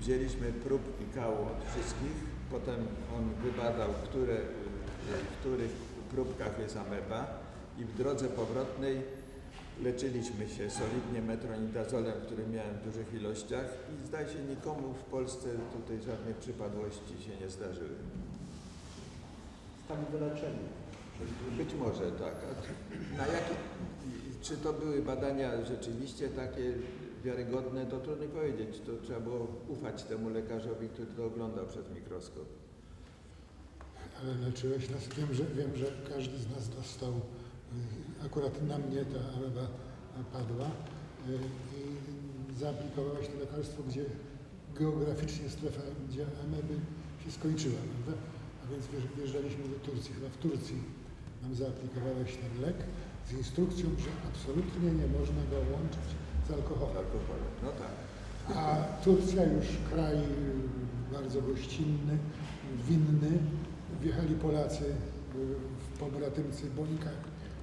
wzięliśmy próbki kału od wszystkich, potem on wybadał, które, w których próbkach jest ameba i w drodze powrotnej leczyliśmy się solidnie metronidazolem, który miałem w dużych ilościach i zdaje się nikomu w Polsce tutaj żadnych przypadłości się nie zdarzyły. Stali wyleczeni. Być może tak. A na jakie, czy to były badania rzeczywiście takie wiarygodne, to trudno powiedzieć. To trzeba było ufać temu lekarzowi, który to oglądał przez mikroskop. Ale leczyłeś nas. Wiem, że, wiem, że każdy z nas dostał, y, akurat na mnie ta ameba padła y, i zaaplikowałeś to lekarstwo, gdzie geograficznie strefa, gdzie ameby się skończyła, prawda? Więc wjeżdż- wjeżdżaliśmy do Turcji, chyba w Turcji nam zaaplikowałeś ten lek z instrukcją, że absolutnie nie można go łączyć z alkoholem. Alkoholem. No tak. A Turcja już kraj bardzo gościnny, winny. Wjechali Polacy w pobratymcy Bonika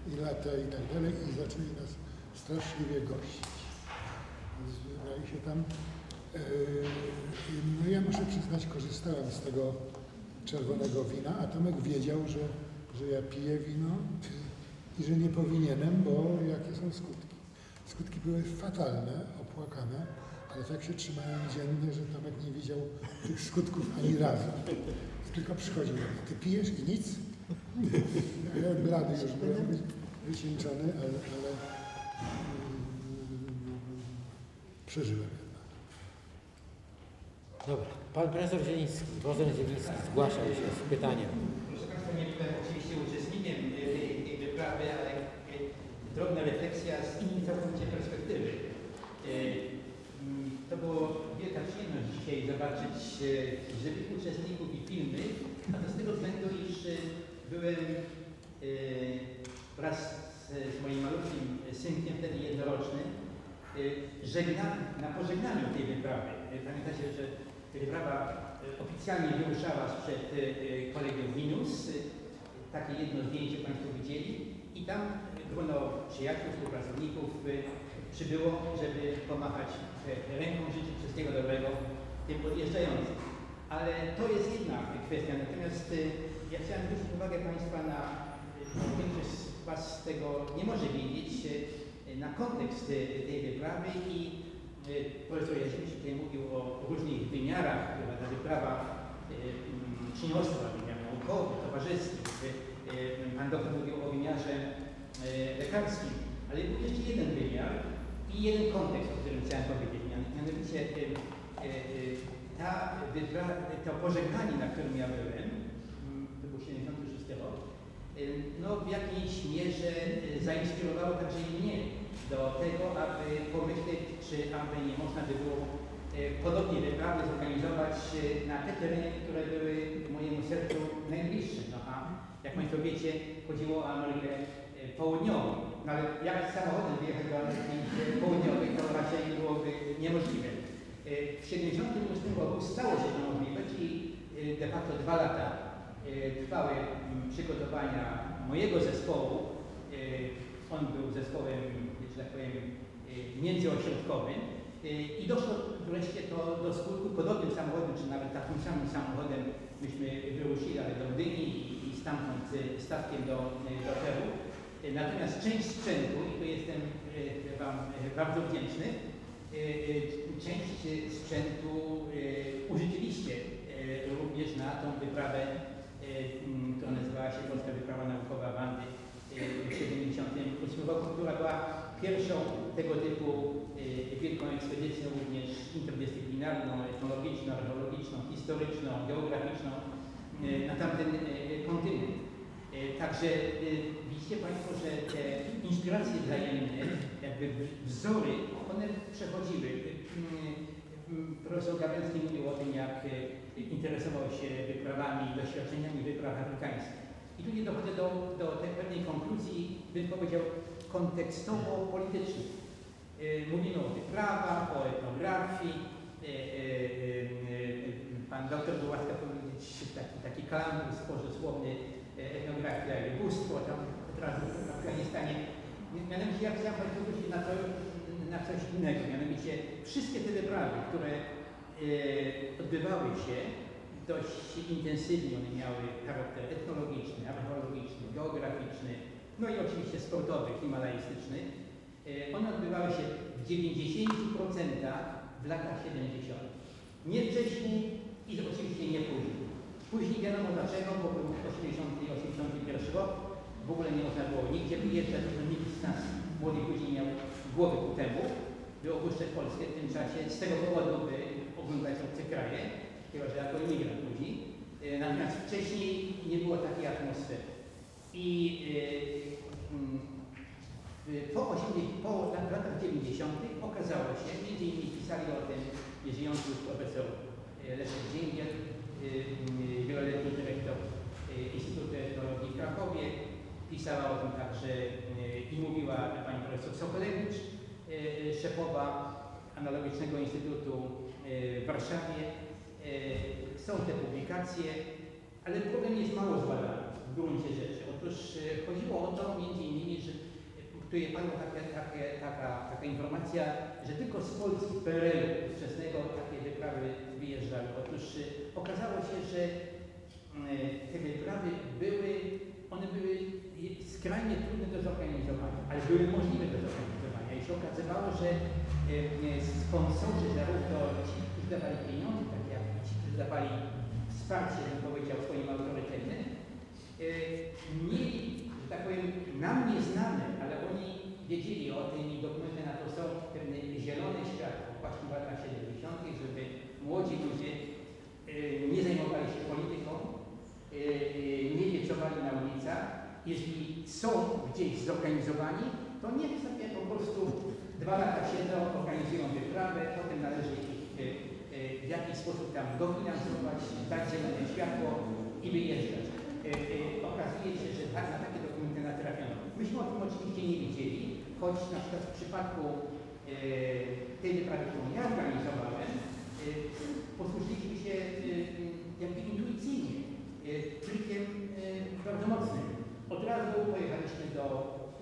i Lata i tak dalej i zaczęli nas straszliwie gościć. Zbierali się tam. Yy, No ja muszę przyznać, korzystałem z tego czerwonego wina, a Tomek wiedział, że, że ja piję wino i że nie powinienem, bo jakie są skutki. Skutki były fatalne, opłakane, ale tak się trzymałem dziennie, że Tomek nie widział tych skutków ani razu. Tylko przychodził ty pijesz i nic? Ja blady już byłem, wy- wycieńczony, ale, ale mm, przeżyłem jednak. Dobra. Pan profesor Zieliński, Wozen Zieliński zgłaszał się z pytaniem. Proszę Państwa, nie byłem oczywiście uczestnikiem e, tej, wyprawy, ale e, drobna refleksja z innej całkowicie perspektywy. E, mm, To było wielka przyjemność dzisiaj zobaczyć żywych uczestników i filmy, a to z tego względu, iż byłem wraz z, moim malutkim synkiem, wtedy jednorocznym, e, żegna, na pożegnaniu tej wyprawy. Pamiętacie, że wyprawa e, oficjalnie wyruszała sprzed e, e, kolegium Minus. Takie jedno zdjęcie Państwo widzieli. I tam grono przyjaciół, współpracowników przybyło, żeby pomachać ręką, życzyć wszystkiego dobrego tym odjeżdżającym. Ale to jest jedna kwestia. Natomiast ja chciałem zwrócić uwagę Państwa na, większość z Was tego nie może wiedzieć, na kontekst tej wyprawy i profesor Jaziewicz tutaj mówił o różnych wymiarach, wyprawa e, mm, przyniosła, wymiar naukowy, towarzyski. E, Pan doktor mówił o wymiarze lekarskim, ale był jeszcze jeden wymiar i jeden kontekst, o którym chciałem powiedzieć. Mian- Mianowicie ta to pożegnanie, na którym ja byłem, mm, to był 76 rok, no w jakiejś mierze zainspirowało także i mnie do tego, aby pomyśleć, czy aby nie można by było e, podobnie wyprawy zorganizować e, na te tereny, które były mojemu sercu najbliższe. No a jak Państwo wiecie, chodziło o Amerykę e, Południową. No ale jak samochodem wyjechać do Ameryki Południowej, to raczej byłoby niemożliwe. W 78 roku stało się to możliwe, czyli de facto dwa lata trwały przygotowania mojego zespołu. On był zespołem, tak powiem, e, międzyośrodkowym. E, I doszło wreszcie to do skutku podobnym samochodem, czy nawet takim samym samochodem, myśmy wyruszyli ale do Gdyni i- stamtąd e, statkiem do, do Peru. Natomiast część sprzętu, i tu jestem Wam bardzo wdzięczny, część sprzętu użyczyliście również na tą wyprawę, która nazywała się Polska Wyprawa Naukowa Wandy w 78 roku, która była pierwszą tego typu y, wielką ekspedycją również interdyscyplinarną, etnologiczną, archeologiczną, historyczną, geograficzną y, na tamten y, kontynent. Także widzicie Państwo, że te inspiracje wzajemne, jakby wzory, one przechodziły. Profesor Gawęcki mówił o tym, jak interesował się wyprawami, doświadczeniami wypraw afrykańskich. I tu nie dochodzę do, do tej pewnej konkluzji, bym powiedział, kontekstowo-politycznych. Y, mówimy o wyprawach, o etnografii. Y, y, pan doktor był łaskaw powiedzieć taki, taki kalambuł stworzył słowny etnografia i bóstwo tam od razu w Afganistanie. Mianowicie ja chciałem zwrócić na, to, na coś innego. Mianowicie wszystkie te wyprawy, które odbywały się dość intensywnie, one miały charakter etnologiczny, archeologiczny, geograficzny, no i oczywiście sportowy, himalajstyczny. E, one odbywały się w 90% w latach 70. Nie wcześniej i oczywiście nie później. Później wiadomo dlaczego, bo był 80 i 81 rok, w ogóle nie można było nigdzie wyjeżdżać, że nikt z nas młodych ludzi miał głowy ku temu, by opuszczać Polskę w tym czasie, z tego powodu, by oglądać obce kraje, chyba że jako imigrant później. E, natomiast wcześniej nie było takiej atmosfery. I y, mm, po, 80, po latach 90. okazało się, między innymi pisali o tym nieżyjący już profesor y, Leszek Dzięgiel, y, wieloletni dyrektor Instytutu Etnologii w Krakowie, pisała o tym także i mówiła pani profesor Sokolewicz, szefowa analogicznego instytutu w Warszawie. Są te publikacje, ale problem jest mało zbadany w gruncie rzeczy. Otóż e, chodziło o to między innymi, że tutaj padła taka, taka, taka, taka informacja, że tylko z Polski, PRL-u wczesnego takie wyprawy wyjeżdżały. Otóż e, okazało się, że e, te wyprawy były, one były skrajnie trudne do zorganizowania, ale były możliwe do zorganizowania. I się okazywało, że sponsorzy, zarówno ci, którzy dawali pieniądze, tak jak ci, którzy dawali wsparcie, bym powiedział, swoim autorytetem, mieli, że tak powiem, nam nieznane, ale oni wiedzieli o tym i dokumenty na to są pewne zielone światło właśnie w latach 70., żeby młodzi ludzie e, nie zajmowali się polityką, e, nie wieczowali na ulicach. Jeśli są gdzieś zorganizowani, to niech sobie po prostu dwa lata siedzą, organizują wyprawę, potem należy ich w jakiś sposób tam dofinansować, dać zielone światło i wyjeżdżać. E, e, okazuje się, że tak, na takie dokumenty natrafiono. Myśmy o tym oczywiście nie wiedzieli, choć na przykład w przypadku e, tej wyprawy, którą ja organizowałem, posłużyliśmy się jakby intuicyjnie, trikiem bardzo mocnym. Od razu pojechaliśmy do,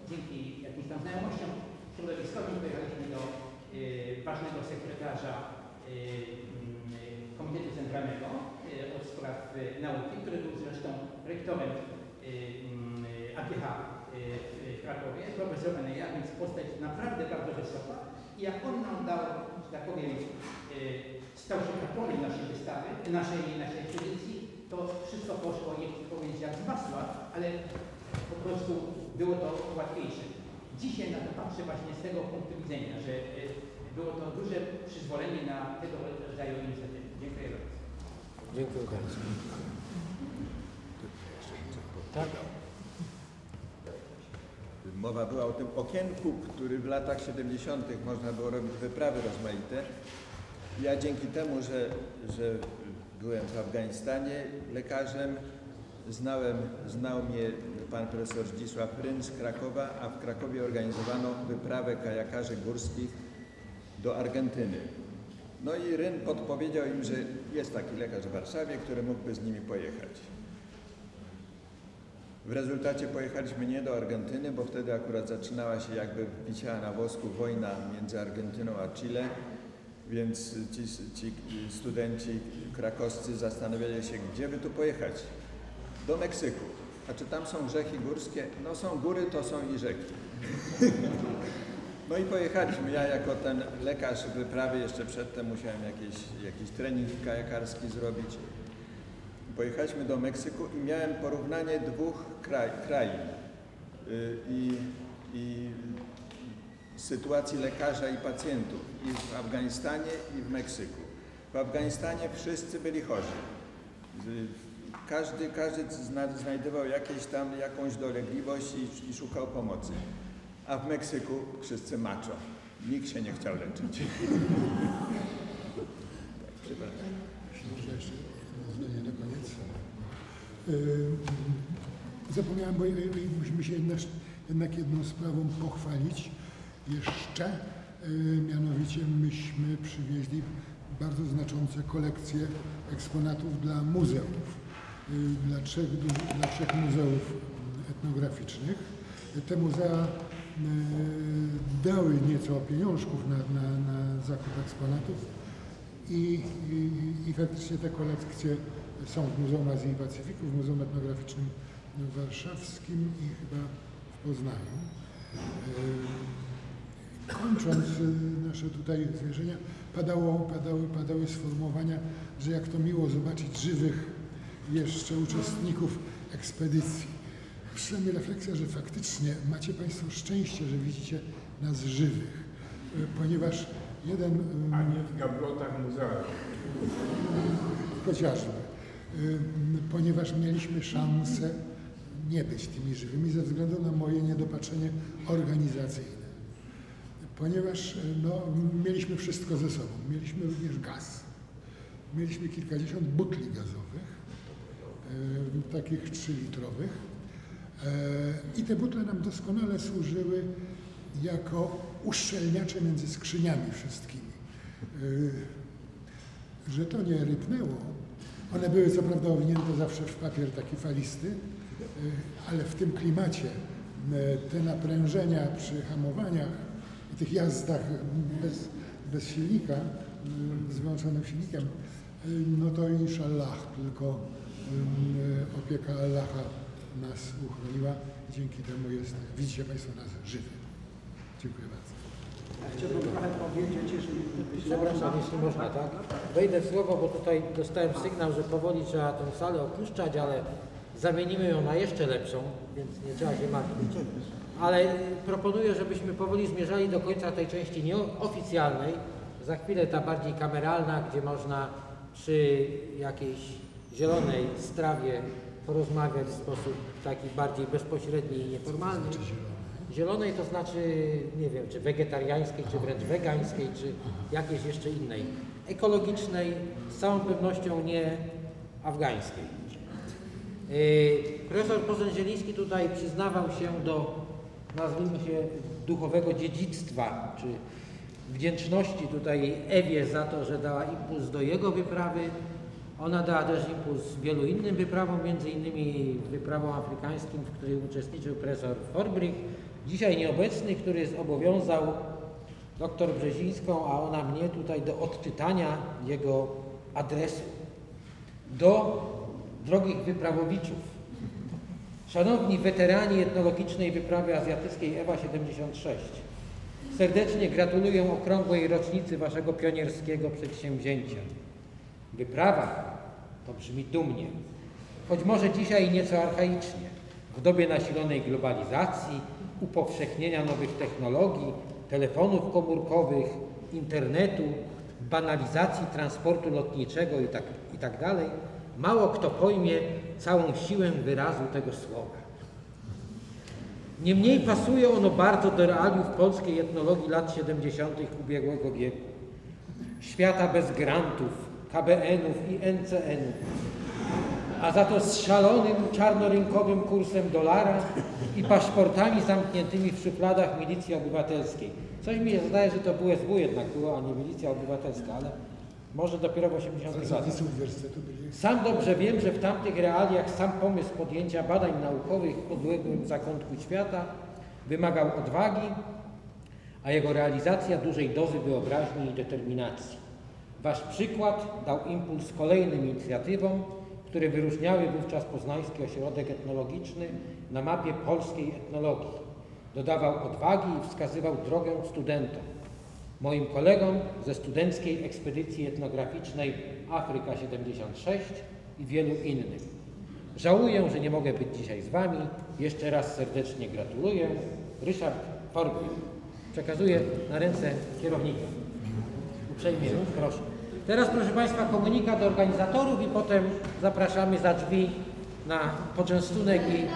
dzięki jakimś tam znajomościom środowiskowym, pojechaliśmy do ważnego sekretarza Komitetu Centralnego od spraw nauki, który był zresztą rektorem APH w Krakowie, profesor Eneja, więc postać naprawdę bardzo wysoka. I jak on nam dał, że tak powiem, stał się patronem naszej wystawy, naszej, naszej ekspedycji, to wszystko poszło, nie chcę powiedzieć jak z masła, ale po prostu było to łatwiejsze. Dzisiaj na to patrzę właśnie z tego punktu widzenia, że było to duże przyzwolenie na tego rodzaju inicjatywy. Dziękuję bardzo. Dziękuję bardzo. Tak? Mowa była o tym okienku, który w latach 70. można było robić wyprawy rozmaite. Ja dzięki temu, że, że byłem w Afganistanie lekarzem, znałem, znał mnie pan profesor Zdzisław Pryn z Krakowa, a w Krakowie organizowano wyprawę kajakarzy górskich do Argentyny. No i Ryn podpowiedział im, że jest taki lekarz w Warszawie, który mógłby z nimi pojechać. W rezultacie pojechaliśmy nie do Argentyny, bo wtedy akurat zaczynała się jakby wisiała na wosku wojna między Argentyną a Chile, więc ci, ci studenci krakowscy zastanawiali się, gdzie by tu pojechać. Do Meksyku. A czy tam są rzeki górskie? No są góry, to są i rzeki. No i pojechaliśmy. Ja jako ten lekarz wyprawy jeszcze przedtem musiałem jakiś, jakiś trening kajakarski zrobić. Pojechaliśmy do Meksyku i miałem porównanie dwóch kraj, krain. Y, I, I sytuacji lekarza i pacjentów i w Afganistanie i w Meksyku. W Afganistanie wszyscy byli chorzy. Każdy, każdy znajdował jakieś tam, jakąś dolegliwość i, i szukał pomocy. A w Meksyku wszyscy macho. Nikt się nie chciał leczyć. Może jeszcze jedno zdanie na koniec. Yy, Zapomniałem, bo musimy się jednak, jedną sprawą pochwalić jeszcze. Yy, Mianowicie myśmy przywieźli bardzo znaczące kolekcje eksponatów dla muzeów, yy, dla trzech, dla trzech muzeów etnograficznych. Te muzea yy, dały nieco pieniążków na, na, na zakup eksponatów i, i, i faktycznie te kolekcje są w Muzeum Azji i Pacyfiku, w Muzeum Etnograficznym Warszawskim i chyba w Poznaniu. E, Kończąc e, nasze tutaj zwierzenia, padało, padały, padały sformułowania, że jak to miło zobaczyć żywych jeszcze uczestników ekspedycji. Przynajmniej refleksja, że faktycznie macie Państwo szczęście, że widzicie nas żywych, e, ponieważ jeden... em, A nie w gablotach muzealnych. chociażby, ponieważ mieliśmy szansę nie być tymi żywymi ze względu na moje niedopatrzenie organizacyjne. Ponieważ y, no, mieliśmy wszystko ze sobą. Mieliśmy również gaz. Mieliśmy kilkadziesiąt butli gazowych, takich trzylitrowych. Y, I te butle nam doskonale służyły jako uszczelniacze między skrzyniami wszystkimi. Y, że to nie rypnęło. One były co prawda owinięte zawsze w papier taki falisty, y, ale w tym klimacie te naprężenia przy hamowaniach i tych jazdach bez, bez silnika, z wyłączonym silnikiem, y, no to inszallah, tylko opieka Allaha nas uchroniła. Dzięki temu jest, widzicie Państwo nas żywy. Dziękuję bardzo. Ja chciałbym trochę powiedzieć, jeżeli. Przepraszam, jeśli można, tak? Wejdę w słowo, bo tutaj dostałem sygnał, że powoli trzeba tę salę opuszczać, ale zamienimy ją na jeszcze lepszą, więc nie trzeba się martwić. Ale proponuję, żebyśmy powoli zmierzali do końca tej części nieoficjalnej. Za chwilę ta bardziej kameralna, gdzie można przy jakiejś zielonej strawie porozmawiać w sposób taki bardziej bezpośredni i nieformalny. Zielonej to znaczy, nie wiem, czy wegetariańskiej, czy wręcz wegańskiej, czy jakiejś jeszcze innej. Ekologicznej, z całą pewnością nie afgańskiej. Yy, Profesor Pozęzieliński tutaj przyznawał się do, nazwijmy się, duchowego dziedzictwa, czy wdzięczności tutaj Ewie za to, że dała impuls do jego wyprawy. Ona dała też impuls wielu innym wyprawom, między innymi wyprawom afrykańskim, w której uczestniczył profesor Forbrich, dzisiaj nieobecny, który zobowiązał doktor Brzezińską, a ona mnie tutaj do odczytania jego adresu. Do drogich wyprawowiczów. Szanowni weterani etnologicznej wyprawy azjatyckiej EWA 76, serdecznie gratuluję okrągłej rocznicy Waszego pionierskiego przedsięwzięcia. Wyprawa to brzmi dumnie, choć może dzisiaj nieco archaicznie. W dobie nasilonej globalizacji, upowszechnienia nowych technologii, telefonów komórkowych, internetu, banalizacji transportu lotniczego i tak, i tak dalej, mało kto pojmie całą siłę wyrazu tego słowa. Niemniej pasuje ono bardzo do realiów polskiej etnologii lat 70. ubiegłego wieku. Świata bez grantów, KBN-ów i NCN-ów, a za to z szalonym czarnorynkowym kursem dolara i paszportami zamkniętymi w szufladach milicji obywatelskiej. Coś mi się zdaje, że to WSW jednak było, a nie milicja obywatelska, ale może dopiero w 80 latach. Sam dobrze wiem, że w tamtych realiach sam pomysł podjęcia badań naukowych w odległym zakątku świata wymagał odwagi, a jego realizacja dużej dozy wyobraźni i determinacji. Wasz przykład dał impuls kolejnym inicjatywom, które wyróżniały wówczas Poznański Ośrodek Etnologiczny na mapie polskiej etnologii. Dodawał odwagi i wskazywał drogę studentom. Moim kolegom ze Studenckiej Ekspedycji Etnograficznej Afryka 76 i wielu innym. Żałuję, że nie mogę być dzisiaj z Wami. Jeszcze raz serdecznie gratuluję. Ryszard Forbin. Przekazuję na ręce kierownika. Uprzejmie proszę. Teraz proszę Państwa komunikat do organizatorów i potem zapraszamy za drzwi na poczęstunek i